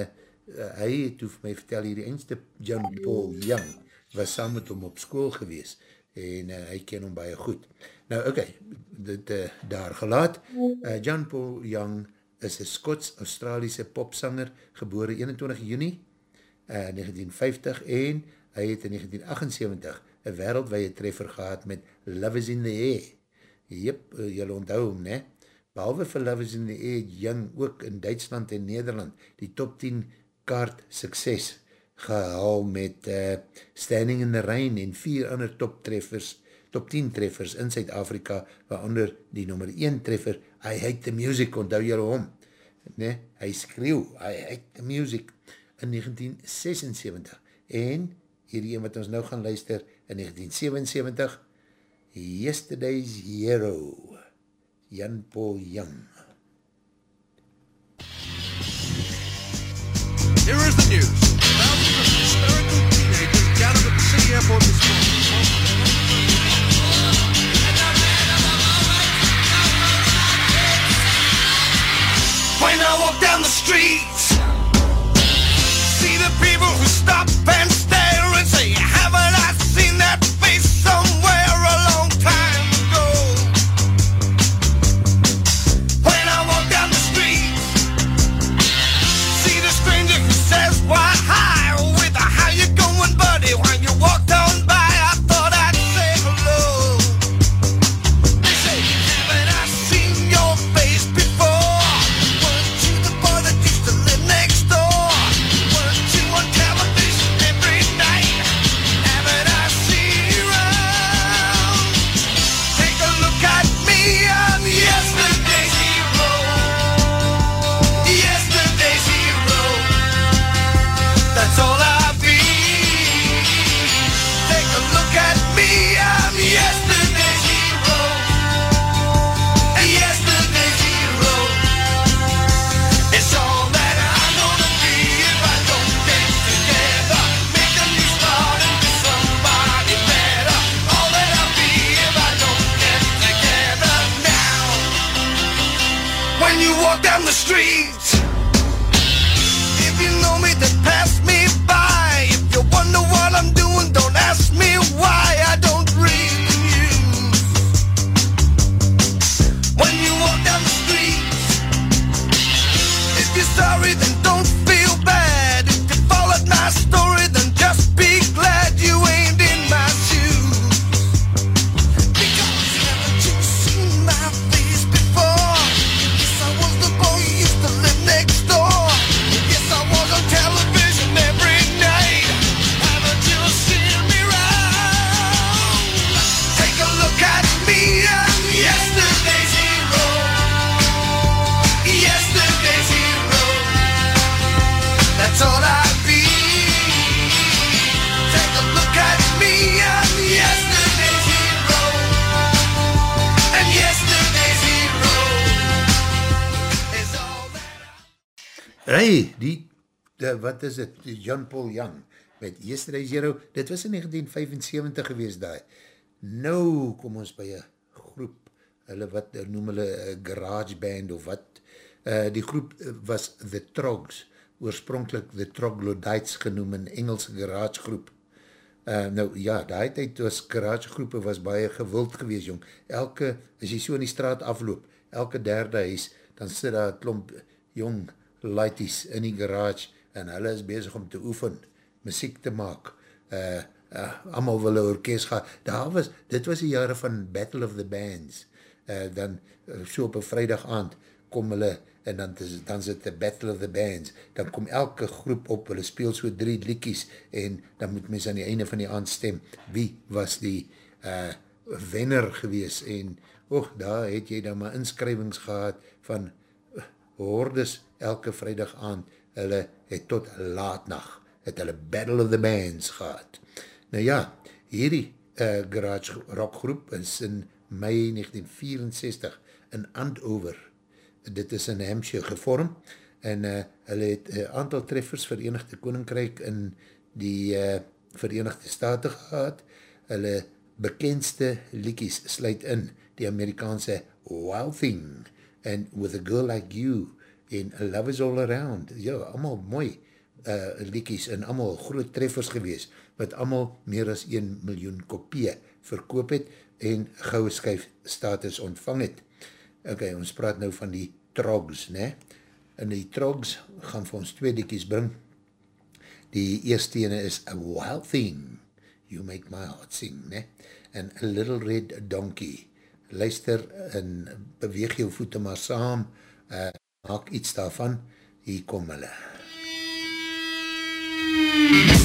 hy het toe vir my vertel, hier die eindste John Paul Young was saam met hom op school gewees en uh, hy ken hom baie goed. Nou, okay, dit uh, daar gelaat. Uh, John Paul Young is een Skots-Australiese popsanger, gebore 21 juni uh, 1950 en hy het in 1978 een wereldwee treffer gehad met Love is in the Air. Jep, uh, jylle onthou hom, ne? Behalve vir Love is in the Air, Young ook in Duitsland en Nederland die top 10 kaart sukses gehaal met uh, Standing in the Rain en vier ander top treffers, top 10 treffers in Zuid-Afrika, waaronder die nummer 1 treffer, I Hate the Music, onthou jylle hom. Nee, hy skreeuw, I Hate the Music, in 1976. En, hierdie wat ons nou gaan luister, in 1977, Yesterday's Hero, Jan Paul Young. Here is the news. Thousands of hysterical teenagers gathered at the city airport this morning. When I walk down the streets, see the people who stop and wat is het, John Paul Young, met Yesterday's Hero, dit was in 1975 gewees daar. Nou kom ons by een groep, hulle wat eh, noem hulle eh, garage band of wat, uh, die groep was The Trogs, oorspronkelijk The Troglodytes genoem, een Engelse garage groep. Uh, nou ja, die tijd was garage groepen was baie gewild gewees, jong. Elke, as jy so in die straat afloop, elke derde huis, dan sit daar klomp jong laities in die garage en hulle is bezig om te oefen, muziek te maak, uh, uh, allemaal wil een orkest gaan, daar was, dit was die jare van Battle of the Bands, uh, dan so op een vrijdag aand kom hulle, en dan, is, dan het the Battle of the Bands, dan kom elke groep op, hulle speel so drie liekies, en dan moet mens aan die einde van die aand stem, wie was die uh, wenner gewees, en och, daar het jy dan maar inskrywings gehad, van hordes elke vrijdag aand, hulle het tot laat nacht, het hulle Battle of the Bands gehad. Nou ja, hierdie uh, garage rock groep is in mei 1964 in Andover, dit is in Hampshire gevorm, en uh, hulle het een uh, aantal treffers Verenigde Koninkrijk in die uh, Verenigde Staten gehad, hulle bekendste liekies sluit in die Amerikaanse Wild Thing, en With a Girl Like You, en Love is All Around, ja, allemaal mooi uh, liekies, en allemaal groot treffers gewees, wat allemaal meer as 1 miljoen kopie verkoop het, en gouwe skyf status ontvang het. Ok, ons praat nou van die Trogs, ne? En die Trogs gaan vir ons twee liekies bring. Die eerste ene is A Wild Thing, You Make My Heart Sing, ne? En A Little Red Donkey. Luister en beweeg jou voete maar saam, uh, maak iets daarvan, hier kom hulle. Wild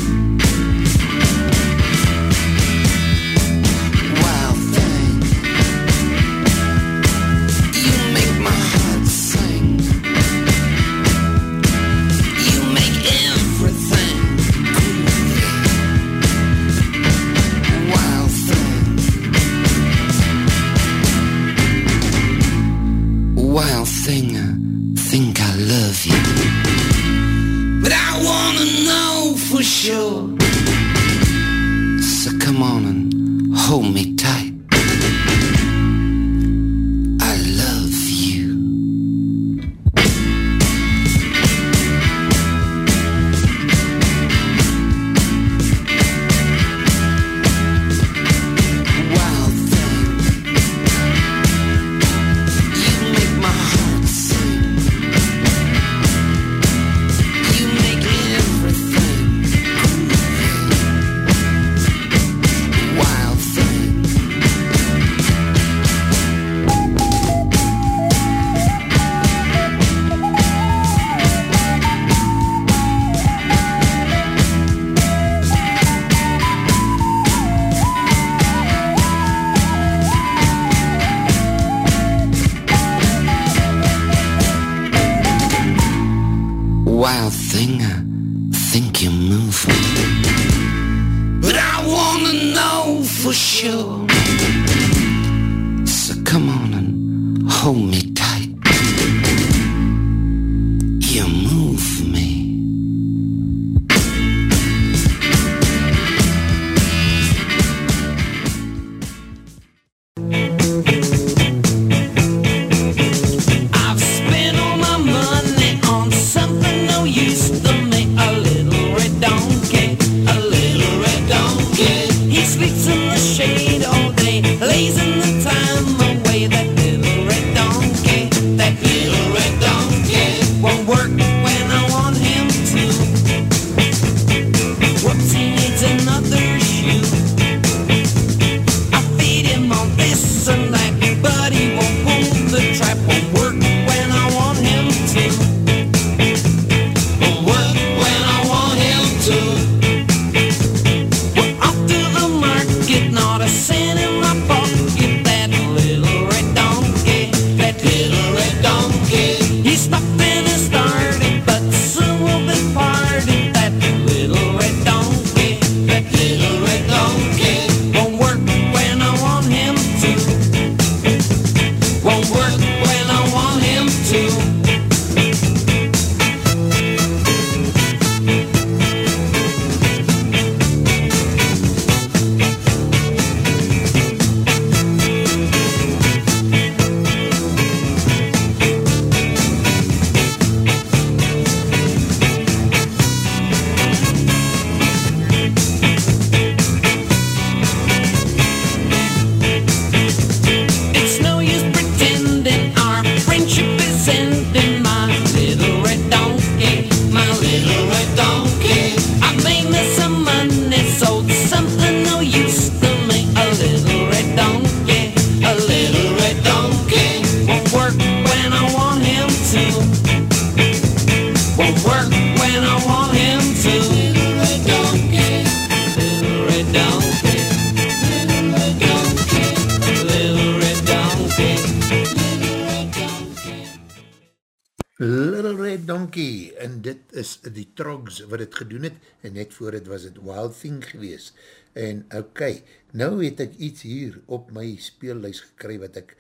Trogs wat het gedoen het, en net voor het was het Wild Thing gewees. En ok, nou het ek iets hier op my speellijst gekry, wat ek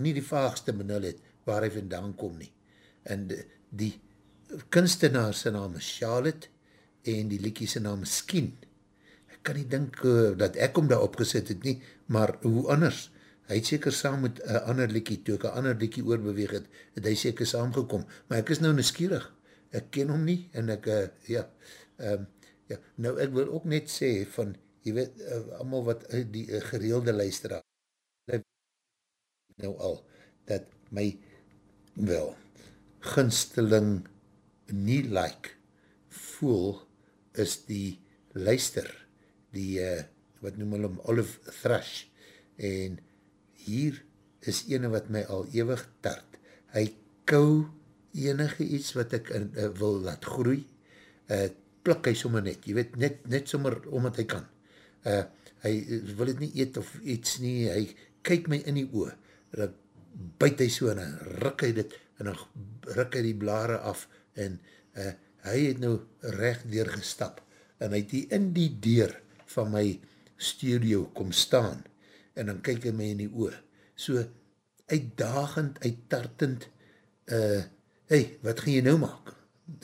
nie die vaagste benul het, waar hy vandaan kom nie. En die, kunstenaar sy naam is Charlotte, en die liekie sy naam is Skin. Ek kan nie dink uh, dat ek om daar opgesit het nie, maar hoe anders? hy het seker saam met een ander liekie, toe ek een ander liekie oorbeweeg het, het hy seker saamgekom, maar ek is nou neskierig, ek ken hom nie, en ek, uh, ja, um, ja, nou ek wil ook net sê, van, jy weet, uh, allemaal wat uh, die uh, gereelde luisteraar, nou al, dat my, wel, gunsteling nie like, voel, is die luister, die, uh, wat noem hulle om, Olive Thrush, en hier is ene wat my al ewig tart. Hy kou enige iets wat ek in, uh, wil laat groei, uh, plik hy sommer net, jy weet, net, net sommer omdat hy kan. Uh, hy wil het nie eet of iets nie, hy kyk my in die oor, dan buit hy so en dan ruk hy dit, en dan ruk hy die blare af, en uh, hy het nou recht deur gestap, en hy het die in die deur van my studio kom staan, en dan kyk hy my in die oor, so uitdagend, uittartend, uh, hey, wat gaan jy nou maak?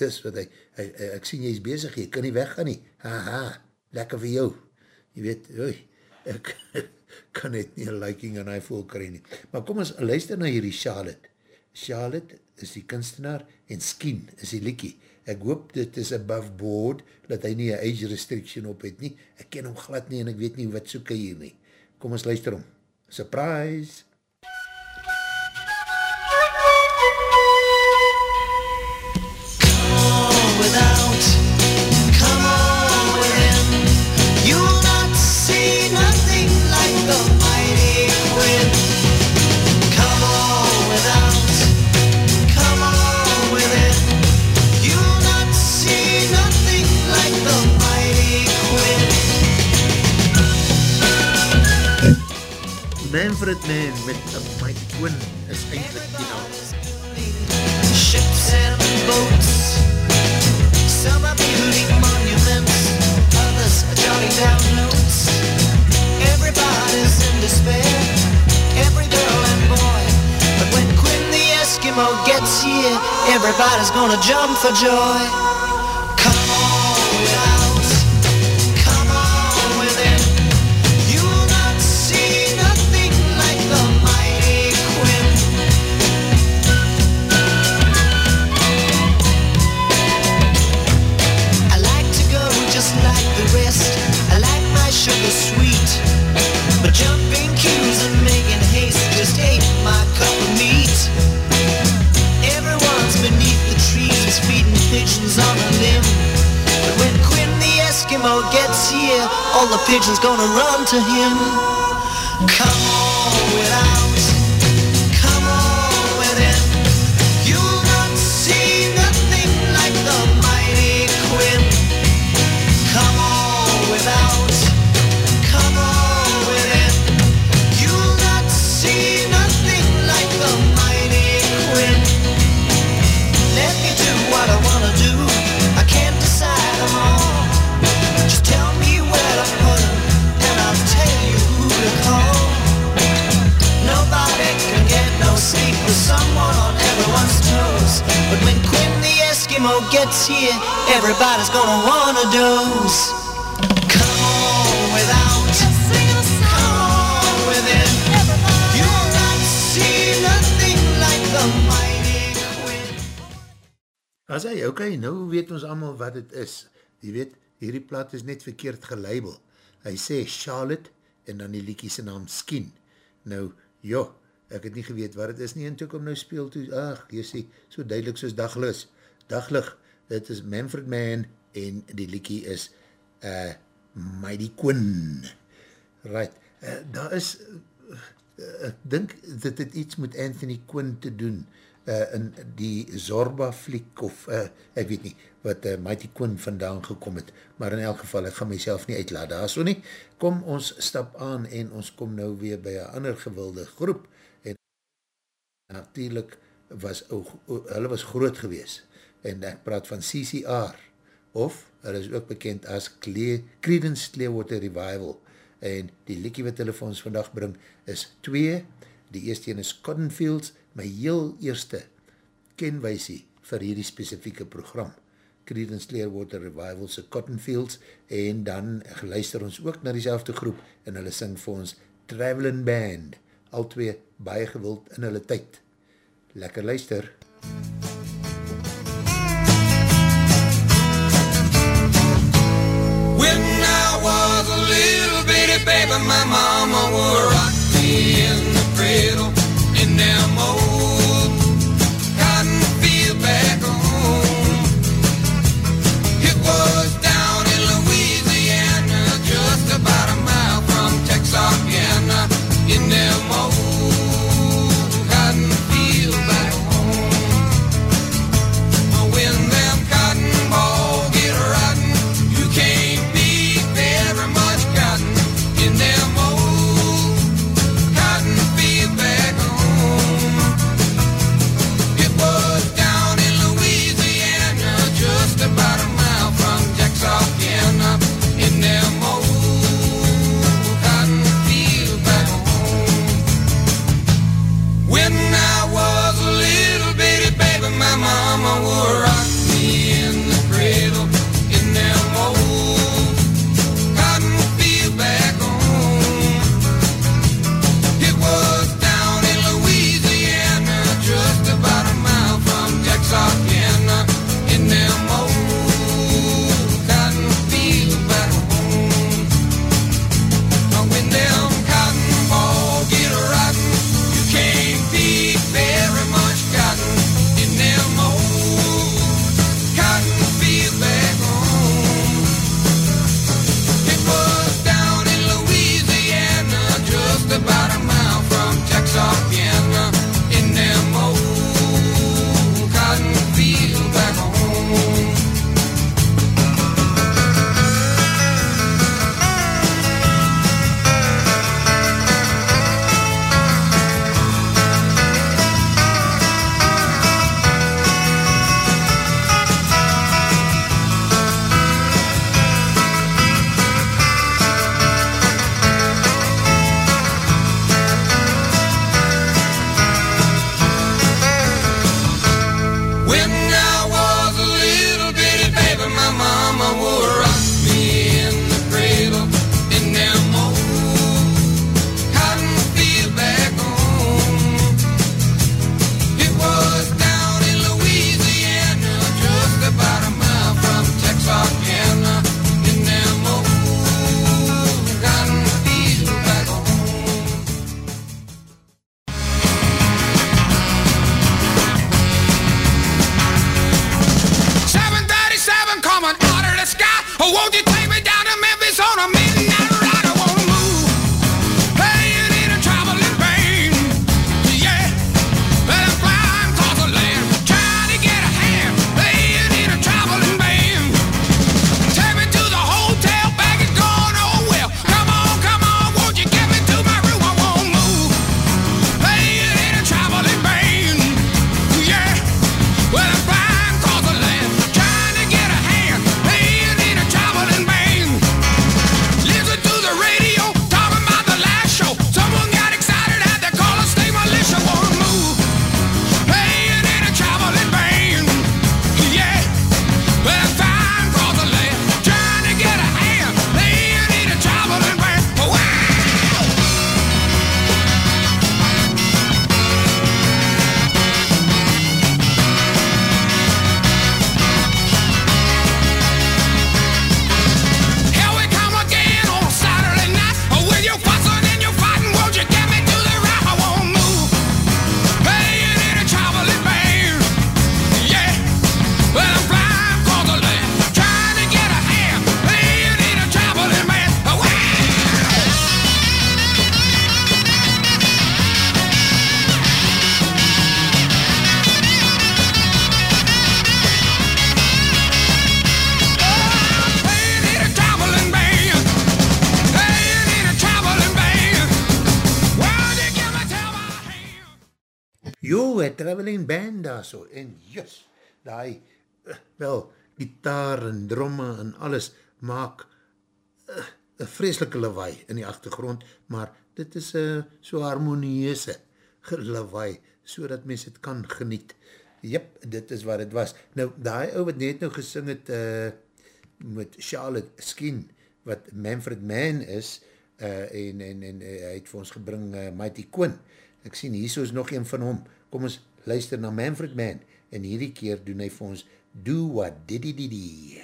Dis wat hy, hy, hy ek sien jy is bezig, jy kan nie weggaan nie, haha, lekker vir jou, jy weet, oei, ek kan net nie een liking aan hy voel kry nie, maar kom ons, luister na hierdie Charlotte, Charlotte is die kunstenaar, en Skien is die liekie, ek hoop dit is above board, dat hy nie een age restriction op het nie, ek ken hom glad nie, en ek weet nie wat soek hy hier nie, Kom ons luister om. Surprise! See nothing like the mighty Quinn. Manfred Man met Mike Quinn is eindelijk die naam. Ships and boats. Some are building monuments, others are jotting down notes. Everybody's gonna jump for joy. Just ain't my cup of meat. Everyone's beneath the trees feeding pigeons on a limb. But when Quinn the Eskimo gets here, all the pigeons gonna run to him. Come on without, Gets here, everybody's gonna wanna doze. Come on without, come on within. You'll not see nothing like the mighty Quinn. As hy, ok, nou weet ons allemaal wat het is. Je weet, hierdie plaat is net verkeerd gelabel. Hy sê Charlotte en dan die liekie sy naam Skin. Nou, jo, ek het nie geweet wat het is nie en toe kom nou speel toe, ach, jy sê, so duidelik soos daglis. Daglig, dit is Manfred Mann en die liekie is uh, Mighty Quinn. Right, uh, daar is, uh, uh ek dink dat dit iets met Anthony Quinn te doen uh, in die Zorba fliek of uh, ek weet nie, wat uh, Mighty Quinn vandaan gekom het, maar in elk geval ek gaan myself nie uitlaat daar so nie, kom ons stap aan en ons kom nou weer by een ander gewilde groep. En natuurlijk was, oh, oh, hulle was groot gewees en ek praat van CCR, of, hulle is ook bekend as Cle Credence Clearwater Revival, en die liekie wat hulle vir ons vandag bring is twee, die eerste een is Cottonfields, my heel eerste kenwysie vir hierdie specifieke program, Credence Clearwater Revival se Cottonfields, en dan geluister ons ook na die groep, en hulle sing vir ons Travelin' Band, al twee baie gewild in hulle tyd. Lekker luister! MUZIEK When I was a little bitty baby, my mama would rock me in the cradle in them old cotton field back home. It was gitaar en dromme en alles maak uh, een vreselike lawaai in die achtergrond, maar dit is uh, so harmonieuse lawaai, so dat mens het kan geniet. Jep, dit is wat het was. Nou, die ou wat net nou gesing het uh, met Charlotte Skin, wat Manfred Mann is, uh, en, en, en uh, hy het vir ons gebring uh, Mighty Quinn. Ek sien, hier is nog een van hom. Kom ons luister na Manfred Mann, en hierdie keer doen hy vir ons Do What Diddy Diddy.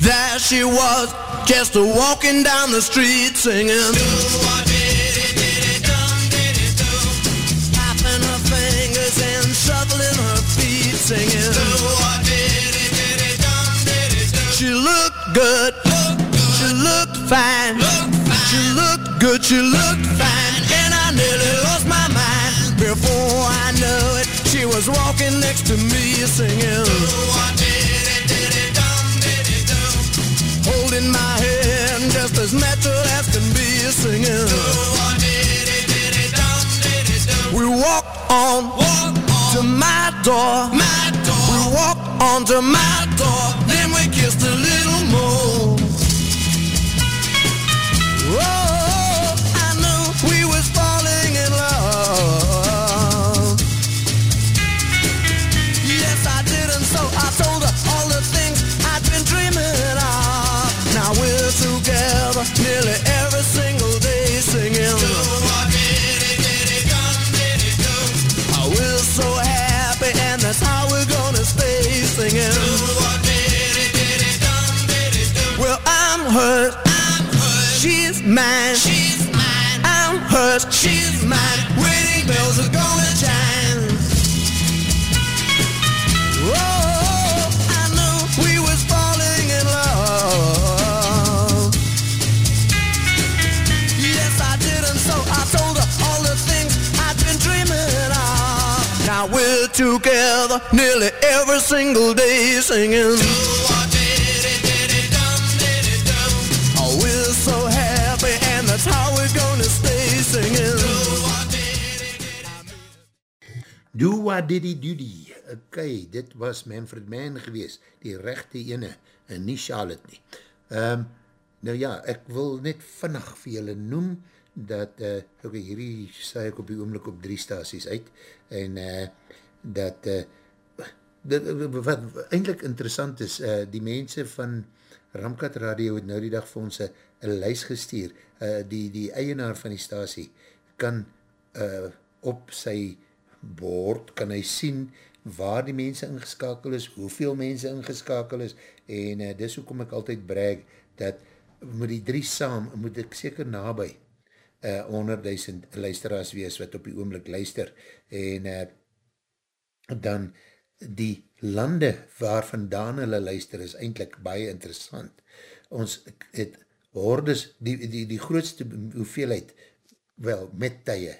There she was, just walking down the street singing. Do what diddy diddy dum diddy do. Popping her fingers and shuffling her feet singing. Do what diddy diddy dum diddy do. She looked good. Look good. She looked fine. Look fine. She looked good. She looked fine nearly lost my mind. Before I knew it, she was walking next to me singing. Oh, holding my hand just as natural as can be singing. Oh, we walk on, to my door. We walk on to my door. Then we kissed a little more. Oh, I'm hurt. She's mine. She's mine. I'm hurt. She's mine. Wedding bells are gonna chime. Oh, I knew we was falling in love. Yes, I did, and so I told her all the things I'd been dreaming of. Now we're together nearly every single day singing. Do what diddy doody. Ok, dit was Manfred Mann gewees, die rechte ene, en nie Charlotte nie. Um, nou ja, ek wil net vannig vir julle noem, dat, uh, ok, hierdie sta ek op die oomlik op drie staties uit, en uh, dat, uh, dit, wat eindelijk interessant is, uh, die mense van Ramkat Radio het nou die dag vir ons een lys gestuur, uh, die, die eienaar van die stasie kan uh, op sy bord, kan hy sien waar die mense ingeskakel is, hoeveel mense ingeskakel is, en uh, dis hoekom ek altyd brag, dat met die drie saam, moet ek seker nabij uh, 100.000 luisteraars wees, wat op die oomlik luister, en uh, dan die lande waar vandaan hulle luister is eindelijk baie interessant. Ons het hordes, die, die, die grootste hoeveelheid, wel, met tye,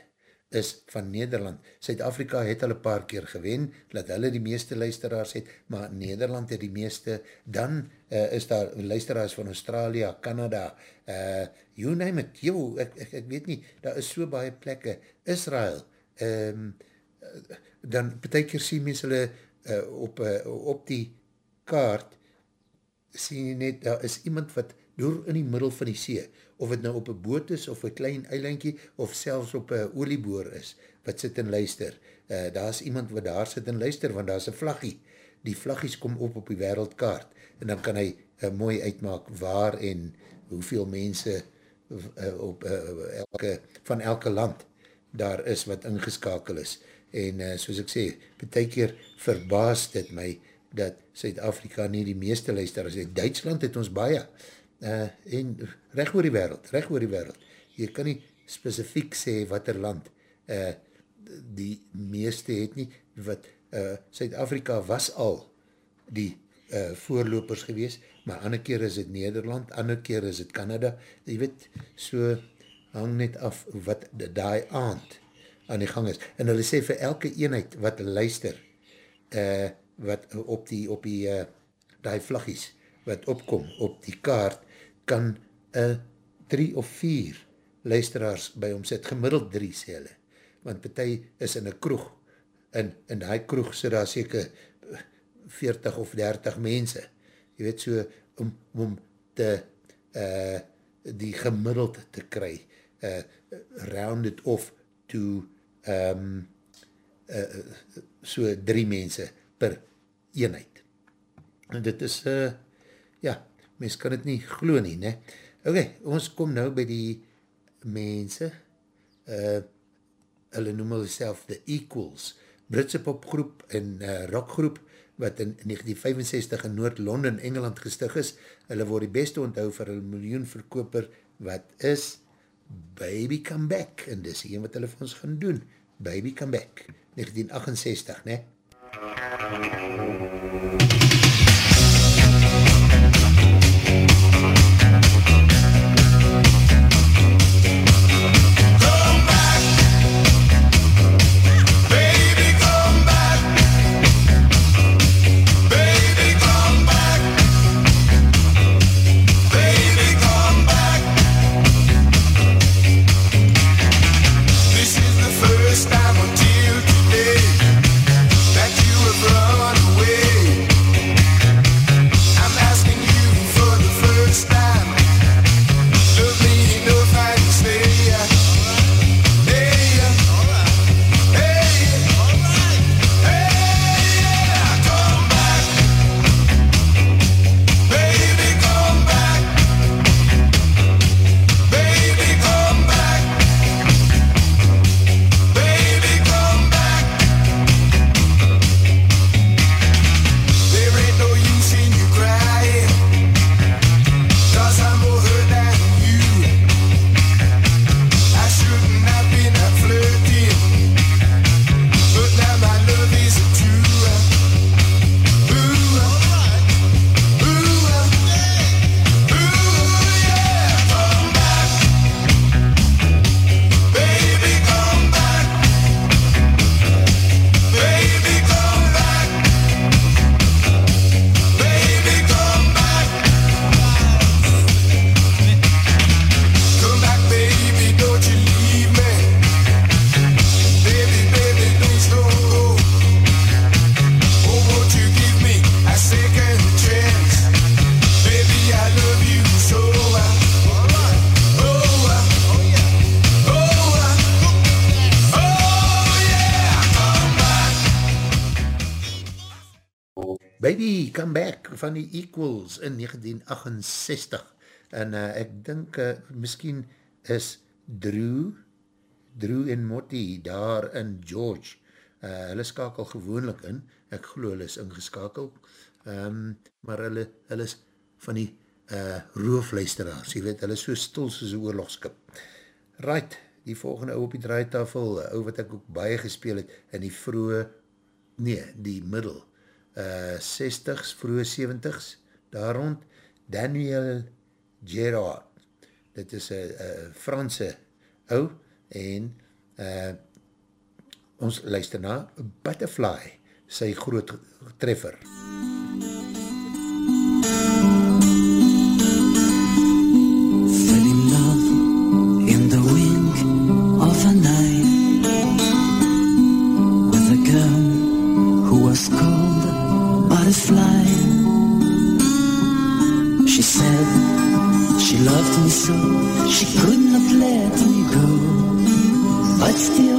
is van Nederland. Suid-Afrika het al een paar keer gewen, dat hulle die meeste luisteraars het, maar Nederland het die meeste, dan uh, is daar luisteraars van Australië, Canada, uh, you name it, yo, ek, ek, ek weet nie, daar is so baie plekke, Israel, um, dan betek keer sien mens hulle uh, op, uh, op die kaart, sien jy net, daar is iemand wat door in die middel van die see, of het nou op een boot is, of een klein eilandje, of selfs op een olieboor is, wat sit en luister. Uh, daar is iemand wat daar sit en luister, want daar is een vlaggie. Die vlaggies kom op op die wereldkaart, en dan kan hy uh, mooi uitmaak waar en hoeveel mense uh, op, uh, elke, van elke land daar is wat ingeskakel is. En uh, soos ek sê, betek keer verbaas dit my, dat Suid-Afrika nie die meeste luister as Duitsland het ons baie, uh, en recht oor die wereld, recht oor die wereld, jy kan nie specifiek sê wat er land uh, die meeste het nie, wat Suid-Afrika uh, was al die uh, voorlopers gewees, maar ander keer is het Nederland, ander keer is het Canada, jy weet, so hang net af wat die aand aan die gang is, en hulle sê vir elke eenheid wat luister, uh, wat op die, op die, uh, die vlaggies, wat opkom op die kaart, kan een drie of vier luisteraars by hom sit, gemiddeld drie sê hulle, want partij is in een kroeg, en in die kroeg sit daar seker 40 of 30 mense, jy weet so, om, om te, uh, die gemiddeld te kry, uh, round it off to, um, uh, so drie mense per eenheid. En dit is, uh, ja, mens kan het nie glo nie, ne? Ok, ons kom nou by die mense, uh, hulle noem hulle self The Equals, Britse popgroep en uh, rockgroep, wat in 1965 in Noord-London, Engeland gestig is. Hulle word die beste onthou vir een miljoen verkoper, wat is Baby Come Back, en dis die wat hulle vir ons gaan doen, Baby Come Back, 1968, ne? This van die Equals in 1968 en uh, ek dink uh, miskien is Drew Drew en Motti daar in George. Uh, hulle skakel gewoonlik in ek glo hulle is ingeskakel. Um, maar hulle, hulle is van die uh, roofluisteraars jy weet, hulle is so stil soos een oorlogskip. Right, die volgende ou op die draaitafel ou wat ek ook baie gespeel het in die vroege nee, die middel uh, 60s, vroege 70s, daar rond, Daniel Gerard. Dit is een Franse ou en uh, ons luister na Butterfly, sy groot treffer. Fell so she could not let me go, but still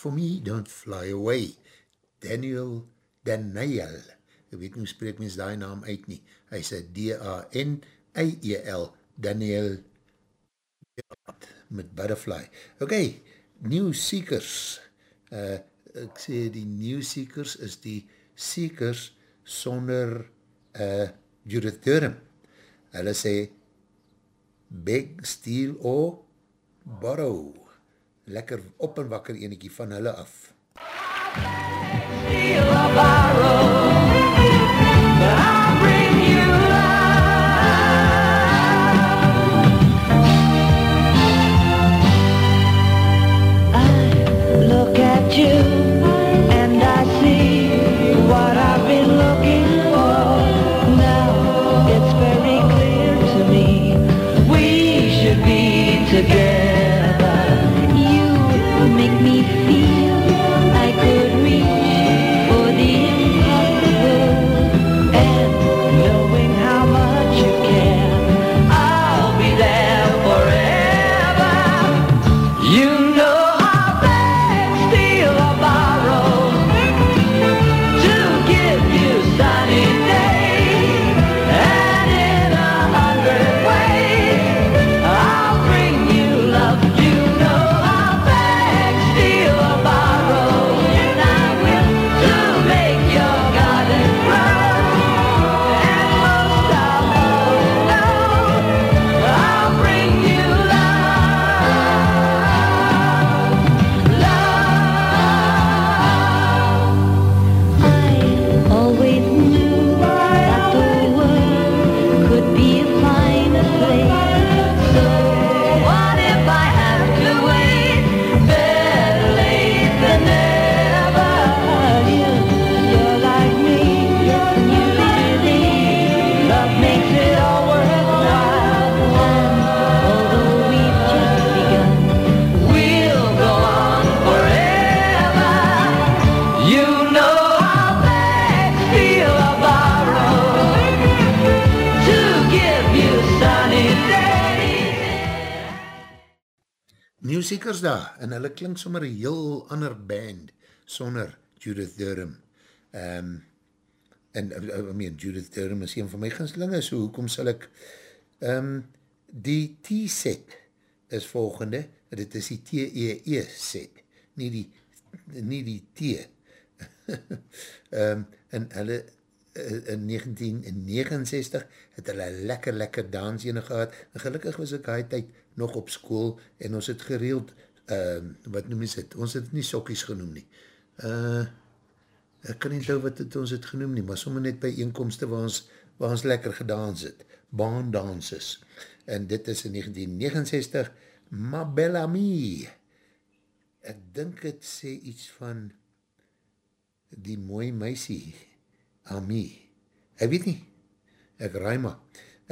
for me, don't fly away. Daniel Daniel, ek weet nie hoe spreek mens die naam uit nie. Hy sê D-A-N-I-E-L, Daniel met Butterfly. Ok, New Seekers. Uh, ek sê die New Seekers is die Seekers sonder uh, Judith Durham. Hulle sê beg, steal or borrow. Lekker op en wakker eniekie van hulle af. Steal or borrow, klink sommer een heel ander band, sonder Judith Durham. Um, en, I mean, Judith Durham is een van my ginslinge, so hoekom sal ek, um, die T-set is volgende, dit is die T-E-E set, nie die, nie die T. um, en hulle, uh, in 1969 het hulle lekker, lekker dansjene gehad, en gelukkig was ek die tyd nog op school, en ons het gereeld, uh, wat noem is het, ons het nie sokkies genoem nie, uh, ek kan nie onthou wat het ons het genoem nie, maar sommer net by eenkomste waar ons, waar ons lekker gedans het, baandanses, en dit is in 1969, Ma Bella Mi, ek dink het sê iets van die mooie meisie, Ami, ek weet nie, ek raai maar,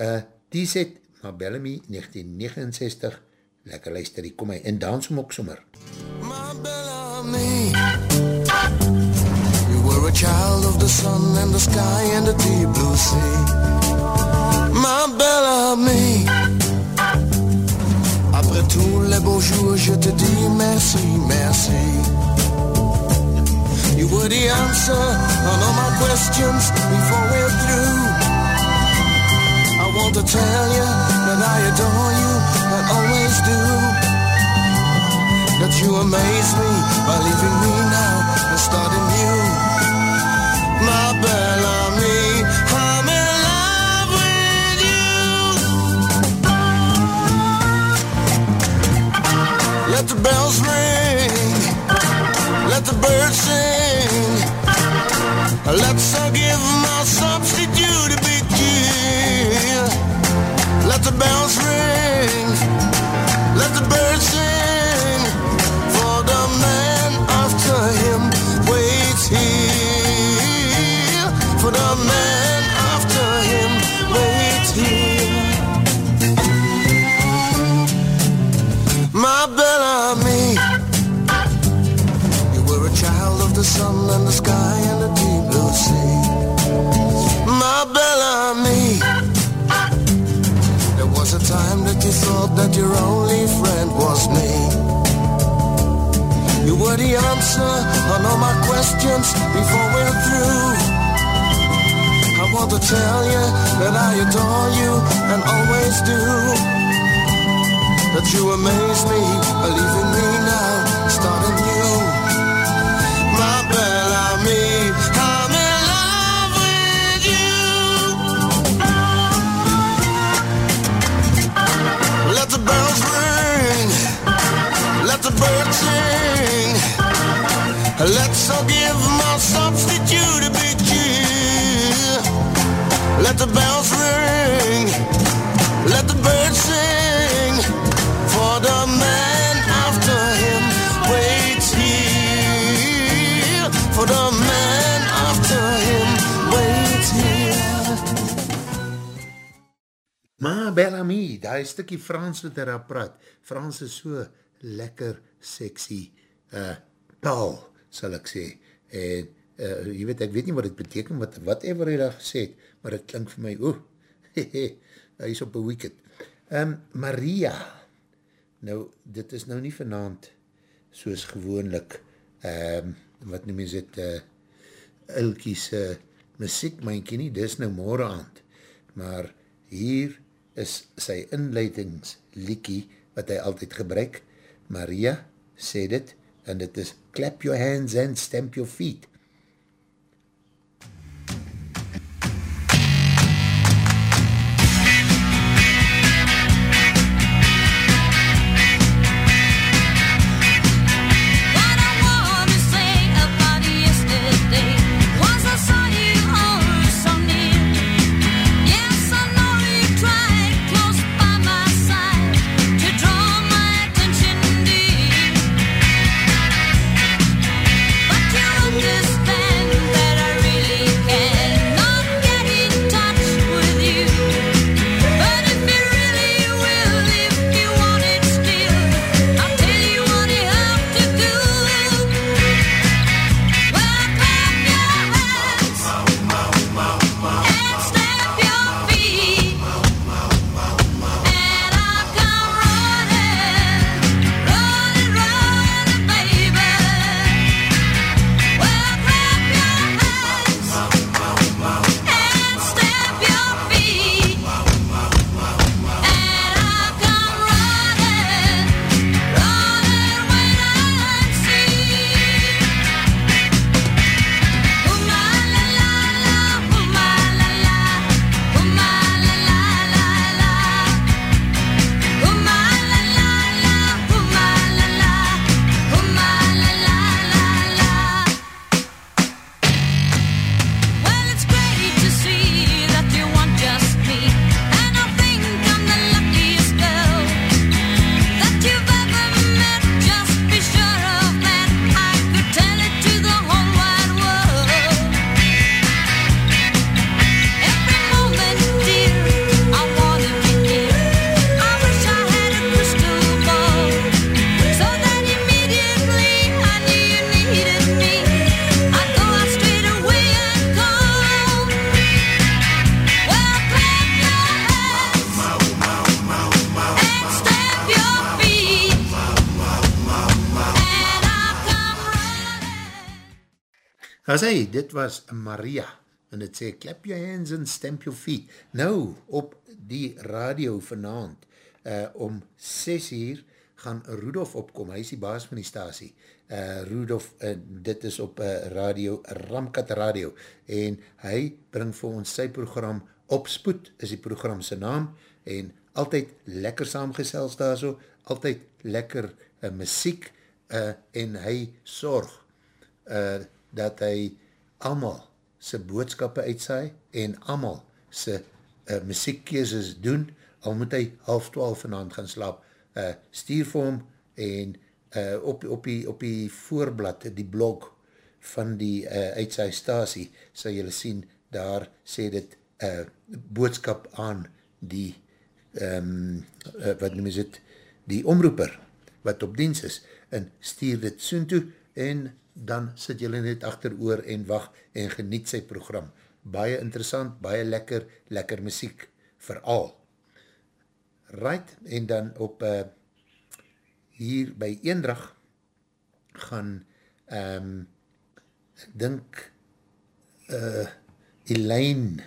uh, die set, Ma Bella Mi, 1969, lekker luister, die kom hy, en dans hem ook sommer. me. You were a child of the sun and the sky and the deep blue sea. Ma belle amie. Après tous les beaux jours, je te dis merci, merci. You were the answer on all my questions before we're through. I want to tell you that I adore you, always do that you amaze me by leaving me now and starting new. My belle amie, I'm in love with you. Let the bells ring, let the birds sing. Let's give my substitute a big cheer. Let the bells ring, sun and the sky and the deep blue sea. My belle amie, there was a time that you thought that your only friend was me. You were the answer on all my questions before we're through. I want to tell you that I adore you and always do. That you amaze me, believe in me now, let the birds sing. Let's all give my substitute a big cheer. Let the bells ring, let the birds sing. For the man after him waits here. For the man after him waits here. Ma Bellamy, daar is stikkie Frans wat daar praat. Frans is so lekker sexy uh, taal, sal ek sê. En uh, jy weet, ek weet nie wat het beteken, wat, whatever hy daar gesê het, maar het klink vir my, oeh, hehe, hy is op een wicked. Um, Maria, nou, dit is nou nie vanavond soos gewoonlik, um, wat noem is het, uh, Ilkies uh, muziek, myntje nie, dis nou morgen aand, maar hier is sy inleidingslikkie wat hy altyd gebruik. Maria sê dit, en dit is clap your hands and stamp your feet. As hy, dit was Maria, en het sê, clap your hands and stamp your feet. Nou, op die radio vanavond, uh, om 6 uur, gaan Rudolf opkom, hy is die baas van die stasie. Uh, Rudolf, uh, dit is op uh, radio, Ramkat Radio, en hy bring vir ons sy program Opspoed, is die program sy naam, en altyd lekker saamgesels daar so, altyd lekker uh, muziek, uh, en hy sorg, uh, dat hy amal sy boodskappe uitsaai en amal sy uh, muziekkeeses doen, al moet hy half twaalf vanavond gaan slaap, uh, stuur vir hom en uh, op, op, die, op die voorblad, die blog van die uh, uitsaai stasie, sal jylle sien, daar sê dit uh, boodskap aan die um, uh, wat noem is het, die omroeper, wat op diens is, en stuur dit soen toe, en dan sit jylle net achter oor en wacht en geniet sy program. Baie interessant, baie lekker, lekker muziek, vooral. Right, en dan op uh, hier by Eendrag gaan um, ek dink uh, Elaine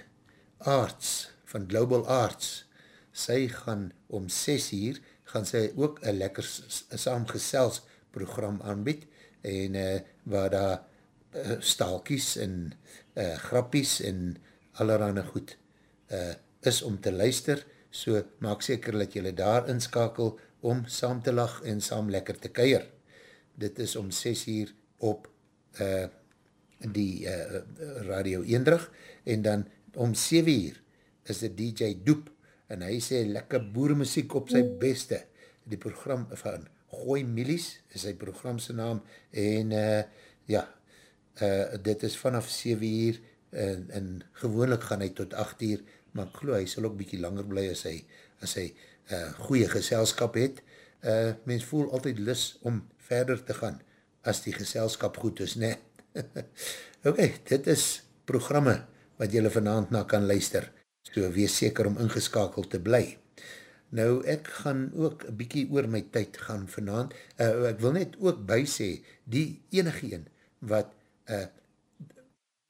Arts van Global Arts sy gaan om 6 uur gaan sy ook een lekker saamgesels program aanbied en uh, waar daar uh, staalkies en uh, grappies en allerhande goed uh, is om te luister, so maak seker dat jylle daar inskakel om saam te lag en saam lekker te keir. Dit is om 6 uur op uh, die uh, Radio Eendrug en dan om 7 uur is die DJ Doep en hy sê lekker boeremuziek op sy beste. Die program van Gooi Milies is sy programse naam en uh, ja, uh, dit is vanaf 7 uur en, en gewoonlik gaan hy tot 8 uur, maar ek geloof hy sal ook bykie langer bly as hy, as hy uh, goeie geselskap het. Uh, mens voel altyd lis om verder te gaan as die geselskap goed is, ne? ok, dit is programme wat jylle vanavond na kan luister, so wees seker om ingeskakeld te bly. Nou, ek gaan ook een bykie oor my tyd gaan vanavond. Uh, ek wil net ook bysê, die enige een wat uh,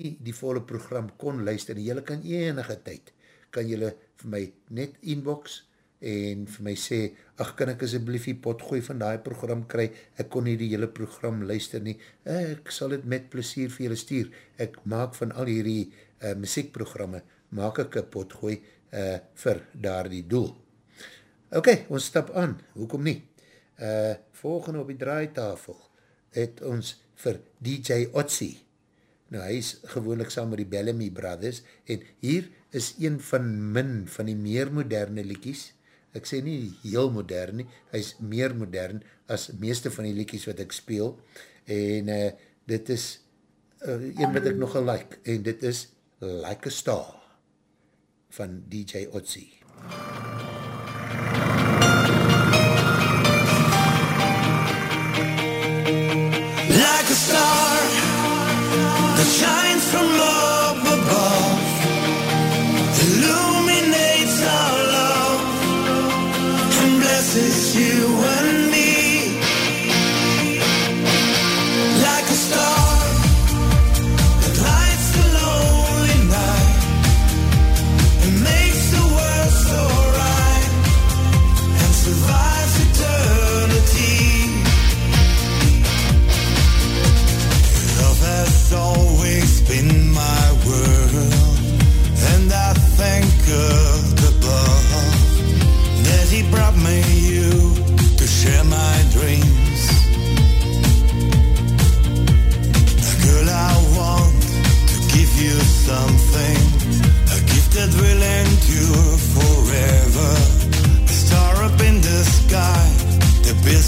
die, die volle program kon luister, en jylle kan enige tyd, kan jylle vir my net inbox en vir my sê, ach, kan ek asjeblief die potgooi van die program kry, ek kon nie die hele program luister nie, ek sal het met plesier vir jylle stuur, ek maak van al hierdie uh, muziekprogramme, maak ek een potgooi uh, vir daar die doel. Ok, ons stap aan, hoekom nie? Uh, volgende op die draaitafel het ons vir DJ Otzi. Nou, hy is gewoonlik saam met die Bellamy Brothers en hier is een van min van die meer moderne liekies. Ek sê nie heel modern nie, hy is meer modern as meeste van die liekies wat ek speel. En uh, dit is uh, een wat ek nogal like en dit is Like a Star van DJ Otzi. MUZIEK like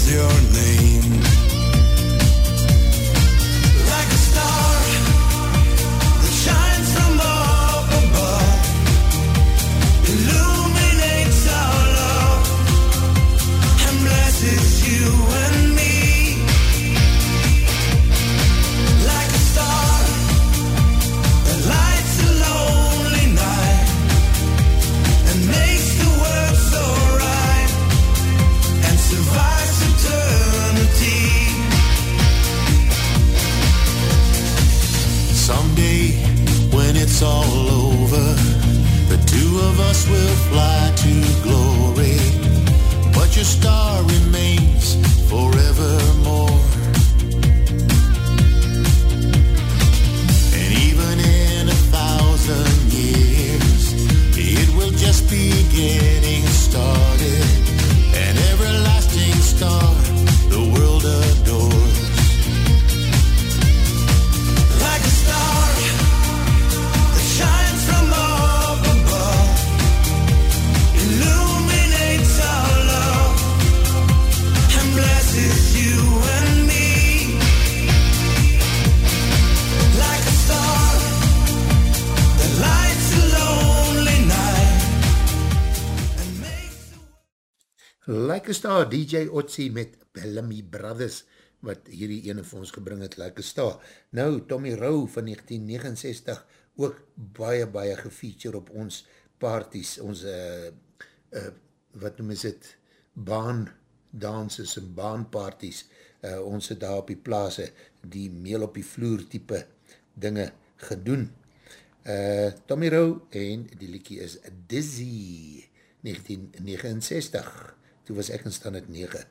that Like a Star, DJ Otzi met Bellamy Brothers, wat hierdie ene vir ons gebring het, Like a Star. Nou, Tommy Rowe van 1969, ook baie, baie gefeature op ons parties, ons, uh, uh, wat noem is het, baan danses en baanparties, uh, ons het daar op die plaas die meel op die vloer type dinge gedoen. Uh, Tommy Rowe en die liekie is Dizzy 1969. Toe was ek in stand het 9.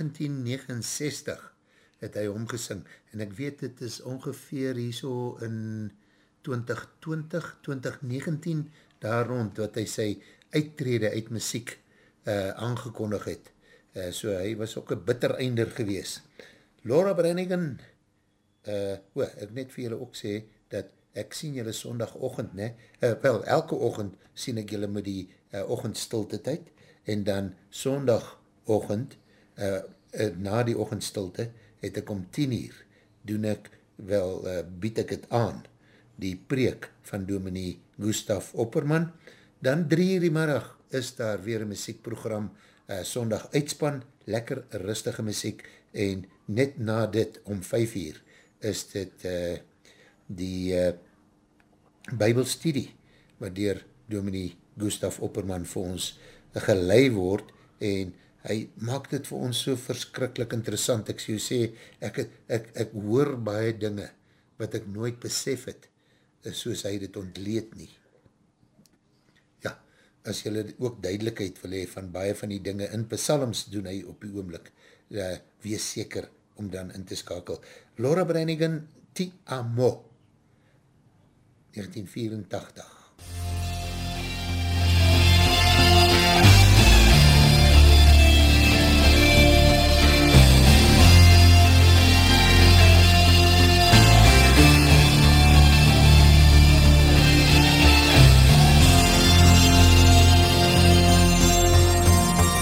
1969 het hy omgesing en ek weet dit is ongeveer hier so in 2020, 2019 daar rond wat hy sy uittrede uit muziek uh, aangekondig het. Uh, so hy was ook een bitter einder gewees. Laura Brennigan, uh, o, ek net vir julle ook sê, dat ek sien julle sondagochtend, ne? Uh, wel, elke ochend sien ek julle met die uh, ochendstilte tyd, en dan sondagochtend, uh, uh, na die ochendstilte, het ek om 10 uur, doen ek, wel, uh, bied ek het aan, die preek van dominee Gustaf Opperman, dan 3 uur die middag is daar weer een muziekprogram, uh, sondag uitspan, lekker rustige muziek, en net na dit, om 5 uur, is dit uh, die uh, bybelstudie, wat dier dominee Gustaf Opperman vir ons gelei word, en hy maak dit vir ons so verskrikkelijk interessant, ek sê, sê ek, ek, ek hoor baie dinge, wat ek nooit besef het, soos hy dit ontleed nie. Ja, as jylle ook duidelijkheid wil hee van baie van die dinge in psalms doen hy op die oomlik, uh, wees seker om dan in te skakel. Laura Brennigan, Ti Amo, 1984.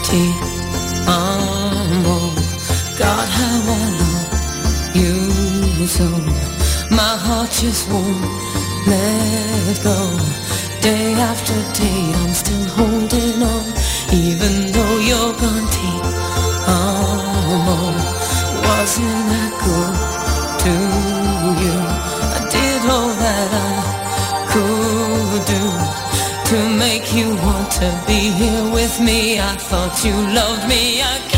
Ti amo, God, how I love you so. My heart just won't let go. Day after day, I'm still holding on, even though you're gone. Ti amo, wasn't that good to be here with me. I thought you loved me. I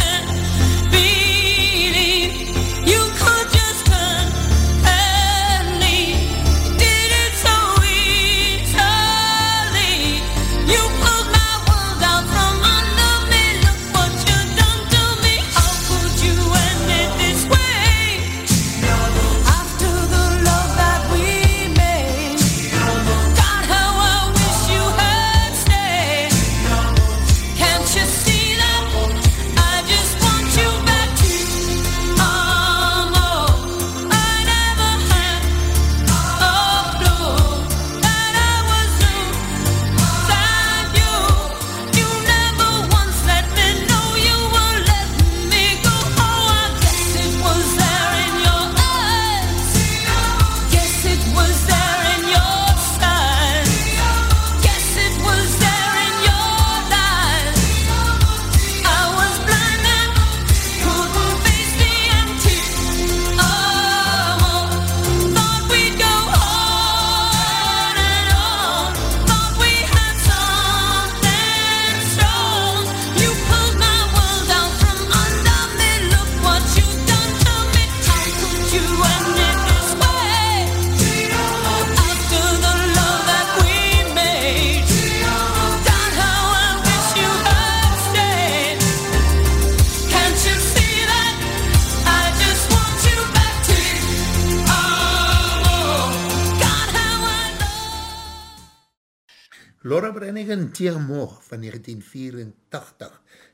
Laura Brennigan, Tia Moog van 1984.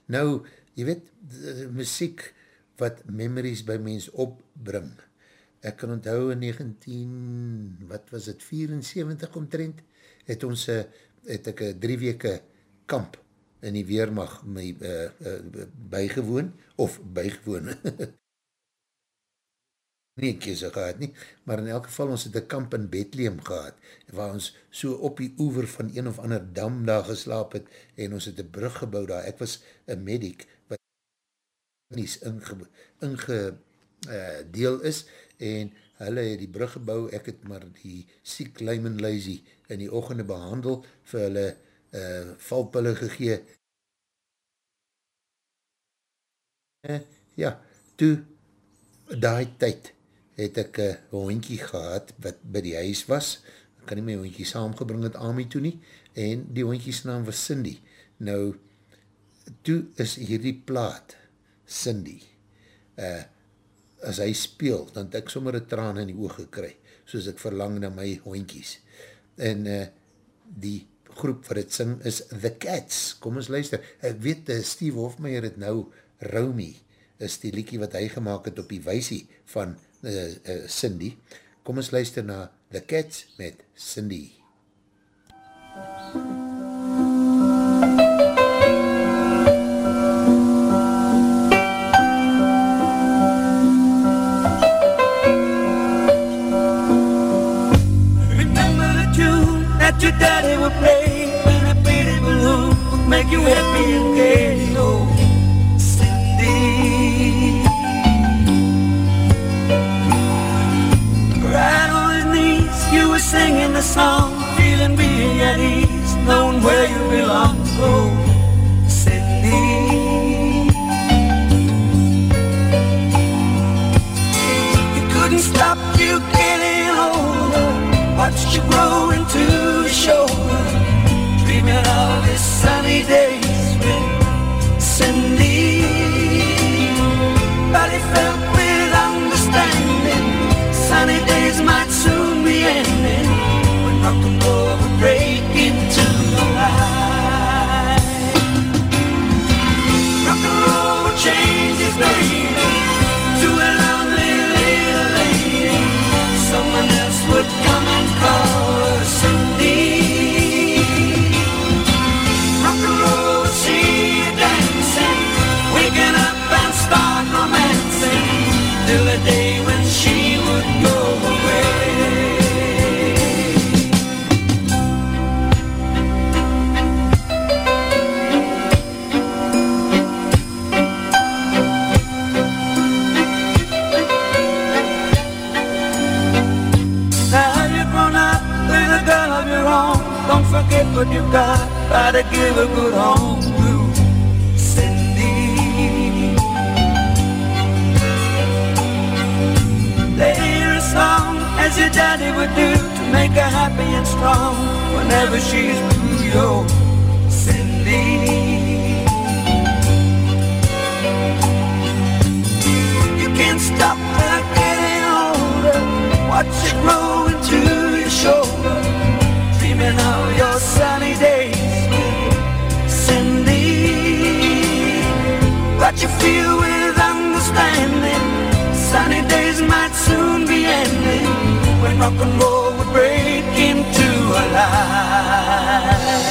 Nou, jy weet, die muziek wat memories by mens opbring. Ek kan onthou in 19, wat was het, 74 omtrent, het ons, eh, het ek een drie weke kamp in die Weermacht my uh, uh, bygewoon, of bygewoon, nie een kese gehad nie, maar in elk geval ons het een kamp in Bethlehem gehad, waar ons so op die oever van een of ander dam daar geslaap het, en ons het een brug gebouw daar, ek was een medic, wat ingedeel inge, uh, is, en hulle het die brug gebouw, ek het maar die siek Lyman Lazy in die ochende behandel, vir hulle uh, valpille gegee, uh, ja, toe, daai tyd, het ek een hondkie gehad, wat by die huis was, ek kan nie my hondkie saamgebring het Ami toe nie, en die hondkies naam was Cindy. Nou, toe is hierdie plaat, Cindy, uh, as hy speel, dan het ek sommer een traan in die oog gekry, soos ek verlang na my hondkies. En uh, die groep wat het sing is The Cats, kom ons luister, ek weet, uh, Steve Hofmeyer het nou Romy, is die liekie wat hy gemaakt het op die weisie van uh, uh, Cindy. Kom ons luister na The Cats met Cindy. Remember the tune that your daddy would play when a pretty balloon would make you happy and gay. Oh, the song, feeling being at ease, knowing where you belong. Oh, Cindy. You couldn't stop you getting older. Watched you grow into a shoulder. Dreaming of his sunny days with Cindy. But he felt with understanding. Sunny days might soon alive. What you've got. Try to give a good home to Cindy. Play her a song as your daddy would do to make her happy and strong whenever she's blue. Yo, Cindy. You can't stop her getting older. Watch it grow into your shoulder. Dreaming of your sunny days, Cindy. But you feel with understanding. Sunny days might soon be ending when rock and roll would break into a life.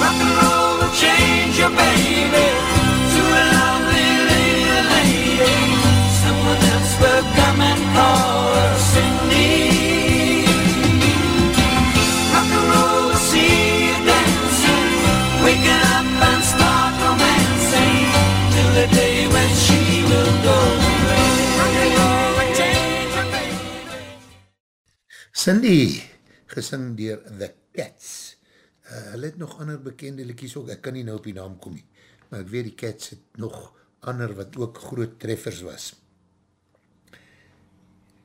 Rock and roll will change your baby to a lovely little lady. Someone else will come and call her Cindy. Cindy, gesing dier The Cats. Uh, hulle het nog ander bekende liedjies ook, ek kan nie nou op die naam kom nie, maar ek weet die Cats het nog ander wat ook groot treffers was.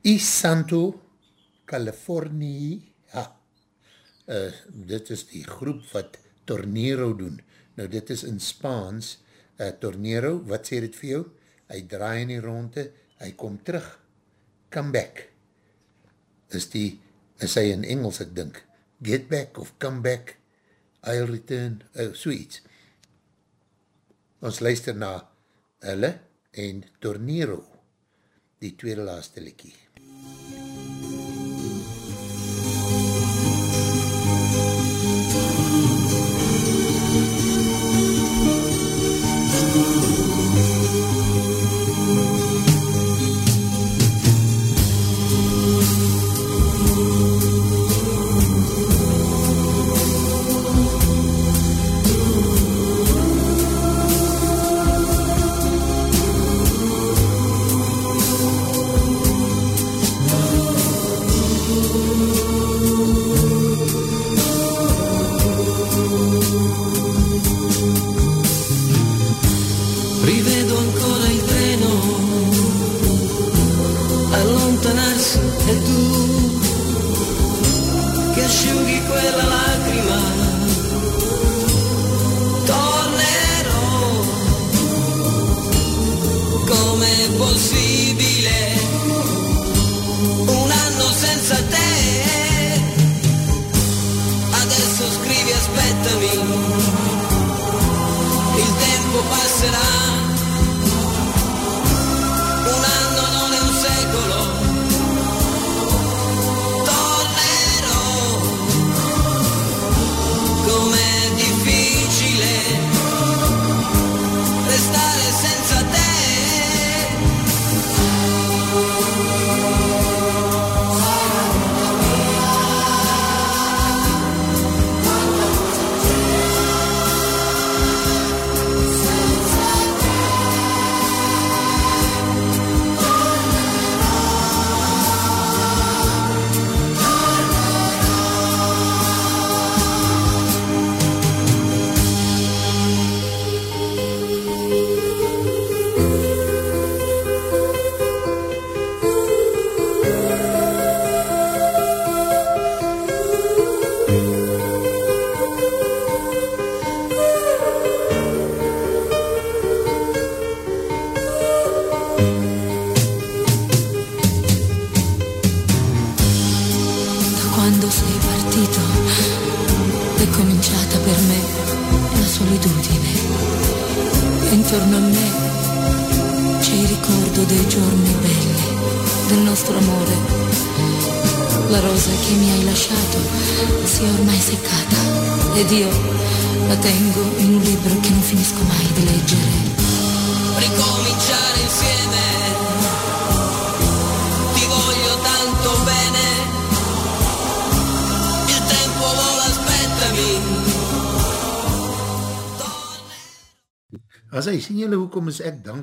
East Santo, California, ja, uh, dit is die groep wat Tornero doen. Nou dit is in Spaans, uh, Tornero, wat sê dit vir jou? Hy draai in die ronde, hy kom terug, come back. Is die, is hy in Engels ek dink, Get Back of Come Back, I'll Return, uh, so iets. Ons luister na hulle en Tornero, die tweede laaste likkie.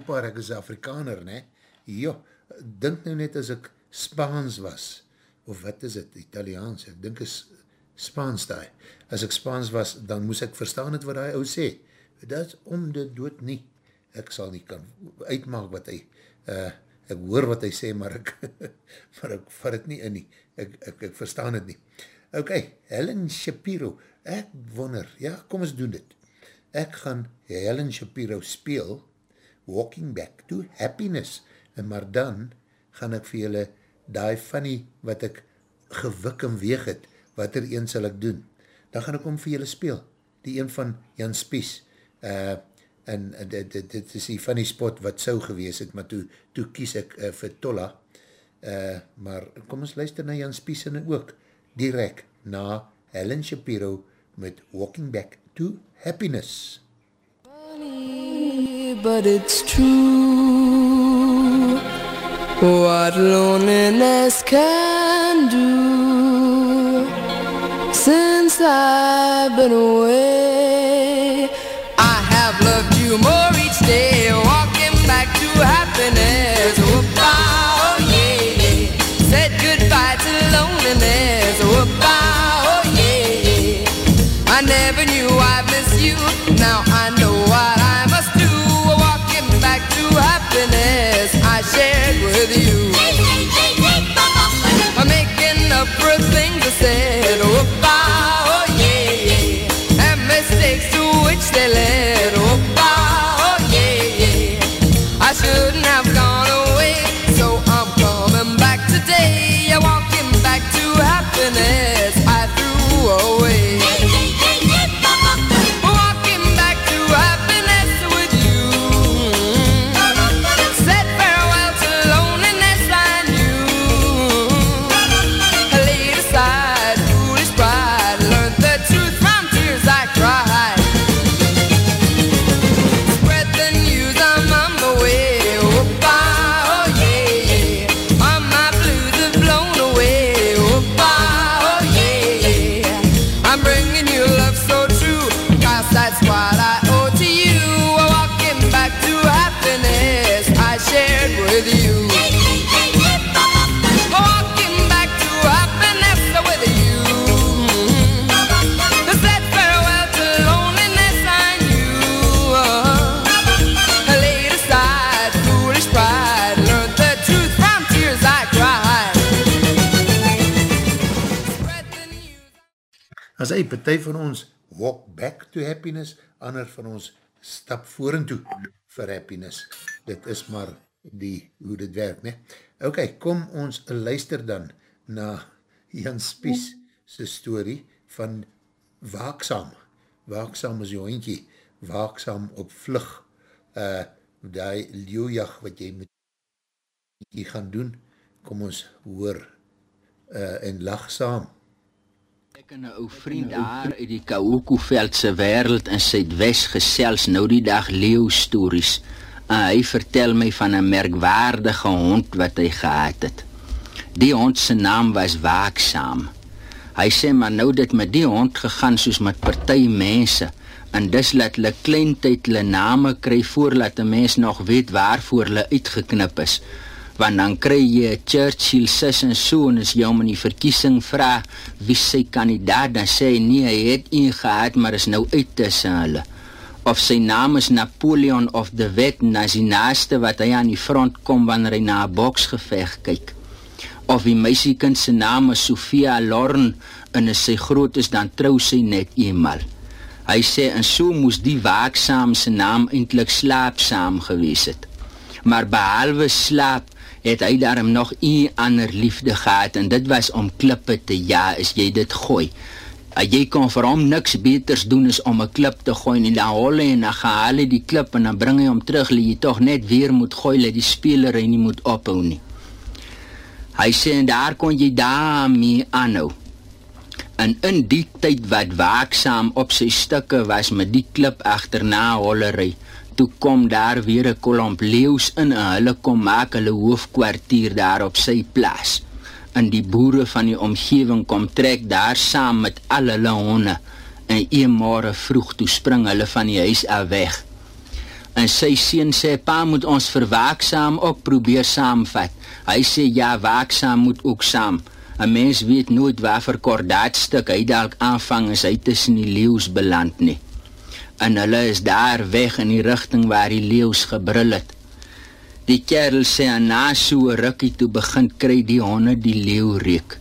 Dankbaar, ek is Afrikaner, ne? Jo, dink nou net as ek Spaans was, of wat is het, Italiaans, ek dink is Spaans daai. As ek Spaans was, dan moes ek verstaan het wat hy ou sê. Dat is om dit dood nie. Ek sal nie kan uitmaak wat hy, uh, ek hoor wat hy sê, maar ek, maar ek vat het nie in nie. Ek, ek, ek verstaan het nie. Ok, Helen Shapiro, ek wonder, ja, kom ons doen dit. Ek gaan Helen Shapiro speel, Walking Back to Happiness, en maar dan gaan ek vir julle die funny wat ek gewik en weeg het, wat er een sal ek doen. Dan gaan ek om vir julle speel, die een van Jan Spies, uh, en uh, dit, dit, dit is die funny spot wat sou gewees het, maar toe, toe kies ek uh, vir Tolla, uh, maar kom ons luister na Jan Spies en ook, direct na Helen Shapiro met Walking Back to Happiness. But it's true what loneliness can do since I've been away. Mistakes to which as hy, partij van ons walk back to happiness, ander van ons stap vorentoe vir happiness. Dit is maar die, hoe dit werk, ne? Ok, kom ons luister dan na Jan Spies sy story van Waaksaam. Waaksaam is jou eentje, Waaksaam op vlug. Uh, die leeuwjag wat jy moet jy gaan doen, kom ons hoor uh, en lach saam. Een ou vriend daar uit die Kaokoveldse wereld in Zuidwest gesels nou die dag leeuwstories. En hy vertel my van een merkwaardige hond wat hy gehad het. Die hond sy naam was Waaksaam. Hy sê maar nou dit met die hond gegaan soos met partij mense, en dis laat hulle kleintyd hulle name kry voordat 'n mens nog weet waarvoor hulle uitgeknip is want dan kry jy Churchill sis en so en as jy hom in die verkiesing vra wie sy kandidaat dan sê hy nee hy het een gehad maar is nou uit tussen hulle. Of sy naam is Napoleon of the Wet en as die naaste wat hy aan die front kom wanneer hy na 'n boksgeveg kyk. Of die meisiekind se naam is Sofia Lorn en as sy groot is dan trou sy net eenmal Hy sê en so moes die waaksaam se naam eintlik slaapsaam gewees het. Maar behalwe slaap het hy daarom nog 'n ander liefde gehad en dit was om klippe te ja, as jy dit gooi. Jy kon vir hom niks beters doen as om 'n klip te gooi en dan hol hy en dan haal hy die klip en dan bring hy hom terug, lê jy tog net weer moet gooi dat die speler hy nie moet ophou nie. Hy sê en daar kon jy daarmee aanhou. En in die tyd wat waaksaam op sy stukke was met die klip agterna hollery, toe kom daar weer 'n kolomp leeu's in en hulle kom maak hulle hoofkwartier daar op sy plaas. En die boere van die omgewing kom trek daar saam met al hulle honde en een môre vroeg toe spring hulle van die huis af weg. En sy seun sê pa moet ons vir waaksaam ook probeer saamvat. Hy sê ja, waaksaam moet ook saam. 'n Mens weet nooit waar vir kordaatstuk hy dalk aanvang as hy tussen die leeu's beland nie. En hulle is daar weg in die rigting waar die leeu's gebrul het. Die kerel sê aan na so rukkie toe begin kry die honde die leeu reuk.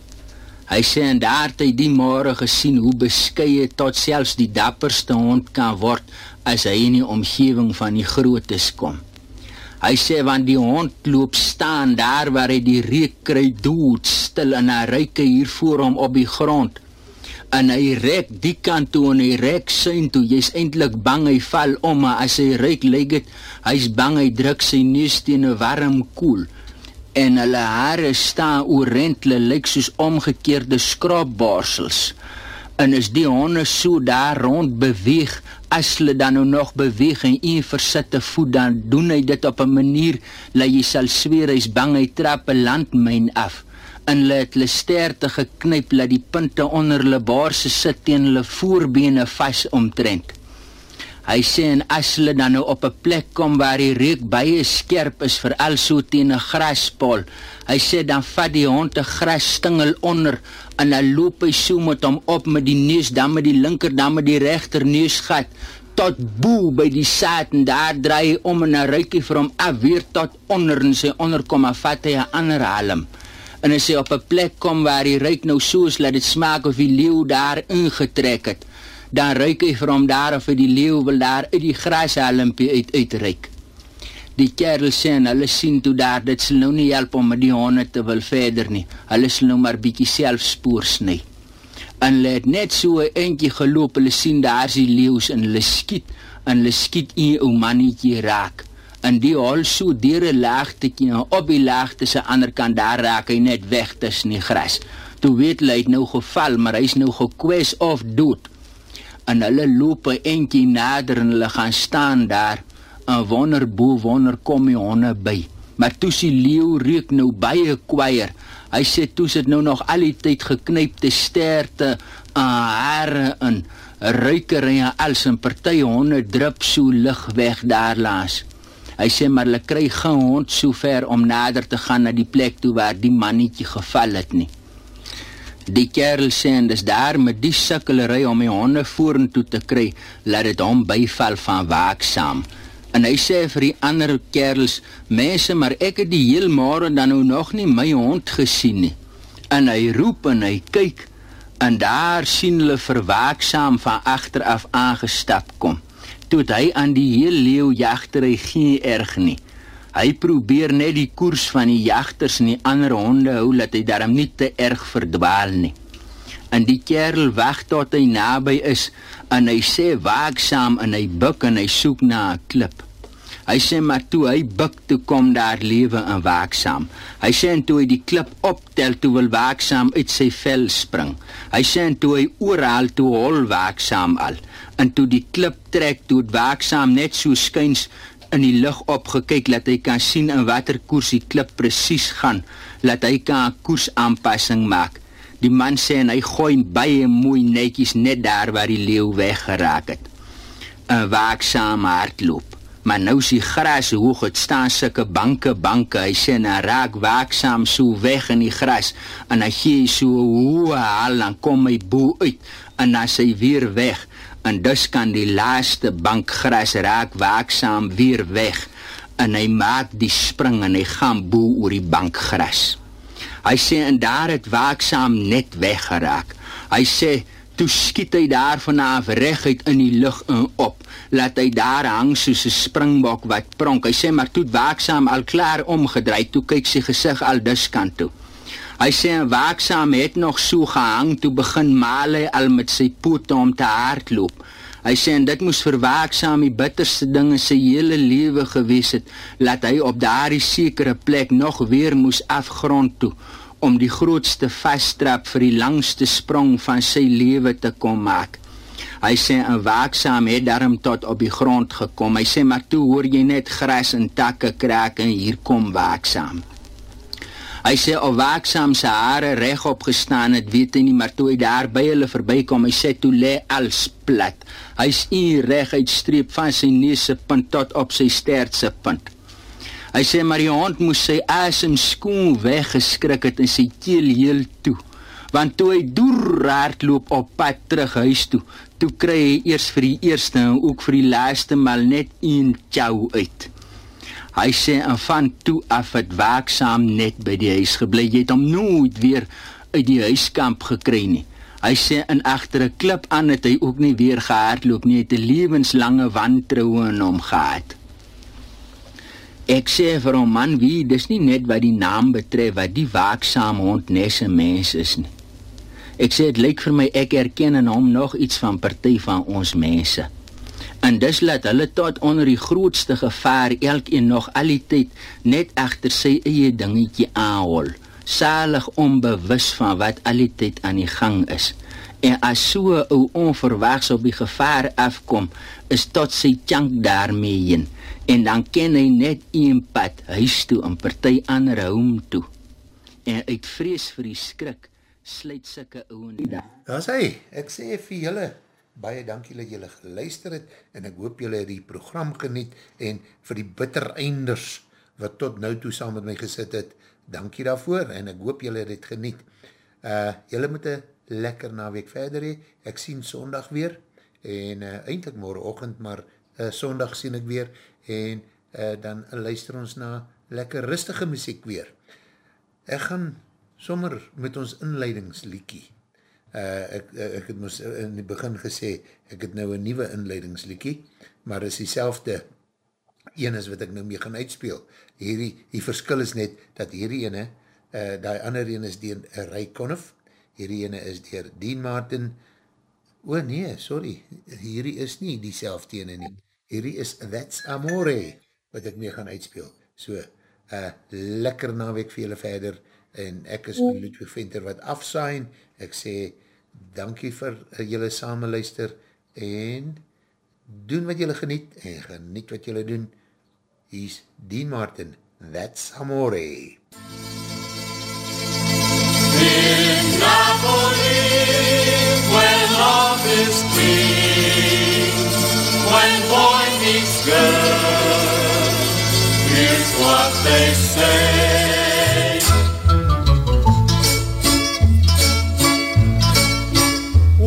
Hy sê en daar het hy die môre gesien hoe beskeie tot selfs die dapperste hond kan word as hy in die omgewing van die grootes kom. Hy sê want die hond loop staan daar waar hy die reuk kry dood stil en hy ryk hier voor hom op die grond. En hy rek die kant toe en hy rek sien toe. Jy's eintlik bang hy val om maar as hy ryk lyk dit hy's bang hy druk sy neus teen 'n warm koel. En hulle hare staan oorent hulle lyk soos omgekeerde skrapborsels. En as die honde so daar rond beweeg as hulle dan nou nog beweeg en een versitte voet dan doen hy dit op 'n manier dat jy sal sweer hy's bang hy trap 'n landmyn af en hulle het hulle sterte geknyp dat die punte onder hulle baarse sit teen hulle voorbene vas omtrent. Hy sê en as hulle dan nou op 'n plek kom waar die reuk baie skerp is vir also teen 'n graspol, hy sê dan vat die hond 'n grasstingel onder en dan loop hy so met hom op met die neus dan met die linker dan met die regter neusgat tot bo by die saad en daar draai hy om en 'n ruikie vir hom af weer tot onder en sy onderkom af vat hy 'n ander halm en hy op 'n plek kom waar hy ruik nou soos laat dit smaak of die leeu daar ingetrek het dan ruik hy vir hom daar of die leeu wil daar uit die grashalmpie uit uitreik Die kerel sê en hulle sien toe daar dit sal nou nie help om met die honde te wil verder nie. Hulle sal nou maar bietjie self spoor sny. En hulle het net so 'n entjie geloop, hulle sien daar is die leeu's en hulle skiet en hulle skiet 'n ou mannetjie raak. En die hol so deur 'n laagtetjie en op die laagte se ander kant daar raak hy net weg tussen die gras. Toe weet hulle hy het nou geval, maar hy's nou gekwes of dood. En hulle loop 'n entjie nader en hulle gaan staan daar 'n wonder bo wonder kom die honde by. Maar toe sy leeu reuk nou baie kwaier. Hy sê toe sit nou nog al die tyd geknypte sterte aan hare in ruikery en als 'n party honde drup so lig weg daar laas. Hy sê maar hulle kry geen hond so ver om nader te gaan na die plek toe waar die mannetjie geval het nie. Die kerel sê en dis daar met die sukkelery om die honde vorentoe te kry, laat dit hom byval van waaksaam. En hy sê vir die ander kerels, mense, maar ek het die heel môre dan nou nog nie my hond gesien nie. En hy roep en hy kyk En daar sien hulle verwaaksaam van agteraf aangestap kom. Toe het hy aan die heel leeu jagtery geen erg nie. Hy probeer net die koers van die jagters en die ander honde hou dat hy daarom nie te erg verdwaal nie. En die kerel wag tot hy naby is en hy sê waaksaam en hy buik en hy soek na 'n klip. Hy sê maar toe hy buik toe kom daar lewe en waaksaam. Hy sê en toe hy die klip optel toe wil waaksaam uit sy vel spring. Hy sê en toe hy oral toe hol waaksaam al. En toe die klip trek toe het waaksaam net so skuins in die lug opgekyk dat hy kan sien in watter koers die klip presies gaan, laat hy kan 'n koersaanpassing maak. Die man sê en hy gooi baie mooi netjies net daar waar die leeu weggeraak het. 'n Waaksaam hardloop. Maar nou is die gras hoog, dit staan sulke banke, banke. Hy sê en hy raak waaksaam so weg in die gras en hy gee so hoe haal dan kom hy bo uit en dan sy weer weg en dus kan die laaste bank gras raak waaksaam weer weg en hy maak die spring en hy gaan bo oor die bank gras. Hy sê en daar het waaksaam net weggeraak. Hy sê toe skiet hy daar vanaf reguit in die lug op. Laat hy daar hang soos 'n springbok wat pronk. Hy sê maar toe waaksaam al klaar omgedry, toe kyk sy gesig al dus kant toe. Hy sê en waaksaam het nog so gehang toe begin maal hy al met sy pote om te hardloop. Hy sê en dit moes vir waaksaam die bitterste ding in sy hele lewe gewees het, laat hy op daardie sekere plek nog weer moes afgrond toe om die grootste vasstrap vir die langste sprong van sy lewe te kom maak. Hy sê 'n waaksaam het daarom tot op die grond gekom. Hy sê maar toe hoor jy net gras en takke kraak en hier kom waaksaam. Hy sê of waaksaam se hare regop gestaan het, weet hy nie, maar toe hy daar by hulle verbykom, hy sê toe lê als plat. Hy's u reg uitstreep van sy neus se punt tot op sy stert se punt. Hy sê maar die hond moes sy asem skoon weggeskrik het en sy keel heel toe. Want toe hy deur hardloop op pad terug huis toe, toe kry hy eers vir die eerste en ook vir die laaste mal net een chou uit. Hy sê en van toe af het waaksaam net by die huis gebly. Jy het hom nooit weer uit die huiskamp gekry nie. Hy sê in agter 'n klip aan het hy ook nie weer gehardloop nie. Hy het 'n lewenslange wantroue in hom gehad. Ek sê vir hom man, wie, dis nie net wat die naam betref wat die waaksame hond nesse mens is nie. Ek sê dit lyk vir my ek erken in hom nog iets van party van ons mense. En dis laat hulle tot onder die grootste gevaar elkeen nog al die tyd net agter sy eie dingetjie aanhol, salig onbewus van wat al die tyd aan die gang is. En as so 'n ou onverwags op die gevaar afkom, is tot sy chunk daarmee heen en dan ken hy net een pad huis toe en party ander hom toe. En uit vrees vir die skrik sluit sulke ouens daar. Daar's hy. Ek sê vir julle baie dankie dat julle geluister het en ek hoop julle het die program geniet en vir die bitter einders wat tot nou toe saam met my gesit het, dankie daarvoor en ek hoop julle het dit geniet. Uh, julle moet een lekker naweek verder hee. Ek sien sondag weer en uh, eindelijk morgen ochend, maar uh, sondag sien ek weer en uh, dan luister ons na lekker rustige muziek weer. Ek gaan sommer met ons inleidingsliekie. Uh, ek, ek het ons in die begin gesê, ek het nou een nieuwe inleidingsliekie, maar is die selfde een is wat ek nou mee gaan uitspeel. Hierdie, die verskil is net, dat hierdie ene, uh, die ander ene is die Ray Conniff, hierdie ene is die Dean Martin, o oh nee, sorry, hierdie is nie die selfde ene nie hierdie is That's Amore, wat ek mee gaan uitspeel. So, uh, lekker naweek vir julle verder, en ek is Ludwig Venter wat afsaai, ek sê, dankie vir uh, julle samenluister, en doen wat julle geniet, en geniet wat julle doen. Hier is Dean Martin, That's Amore. In Napoli, where love is king, when boy meets girl, here's what they say.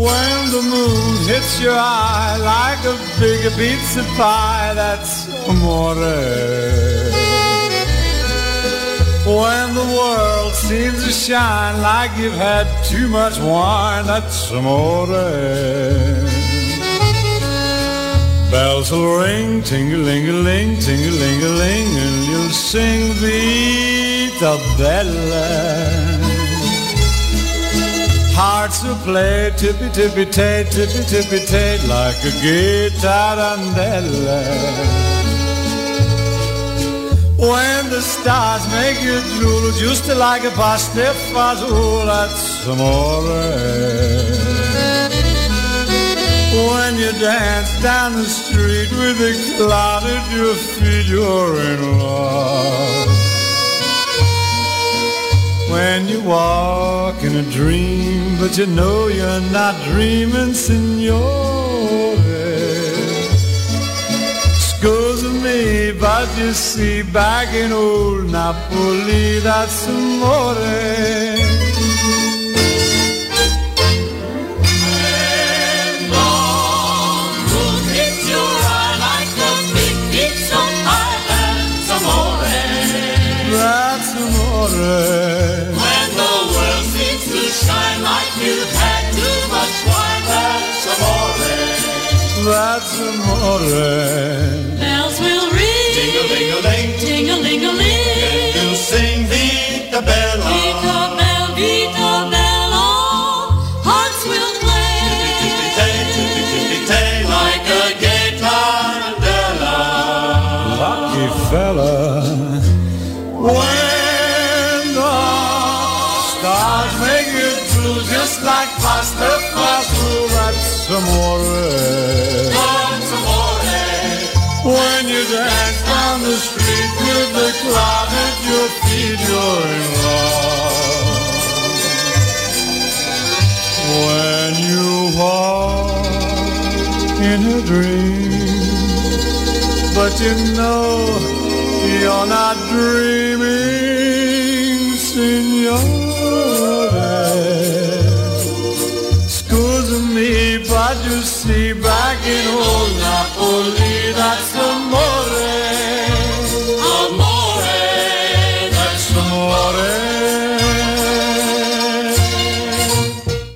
When the moon hits your eye like a big pizza pie, that's amore. When the world seems to shine like you've had too much wine, that's amore. Bells will ring, ting-a-ling-a-ling, ting-a-ling-a-ling, and you'll sing Vita Bella. Hearts will play tippy-tippy-tay, tippy-tippy-tay, like a guitar. When the stars make you drool, just like a pasta fazool, that's amore. When you dance down the street with a cloud at your feet, you're in love. When you walk a dream, but you know you're not dreaming, signore. Scusa me, but you see, back in old Napoli, that's amore. Amore. That's amore. Bells will ring, Ting-a-ling-a-ling. ting-a-ling-a-ling. You'll sing Vita Bella. Vita Bella, amore. That's amore. When you dance down the street with the cloud at your feet, you're in love. When you walk in a dream, but you know you're not dreaming, senor. in old Napoli.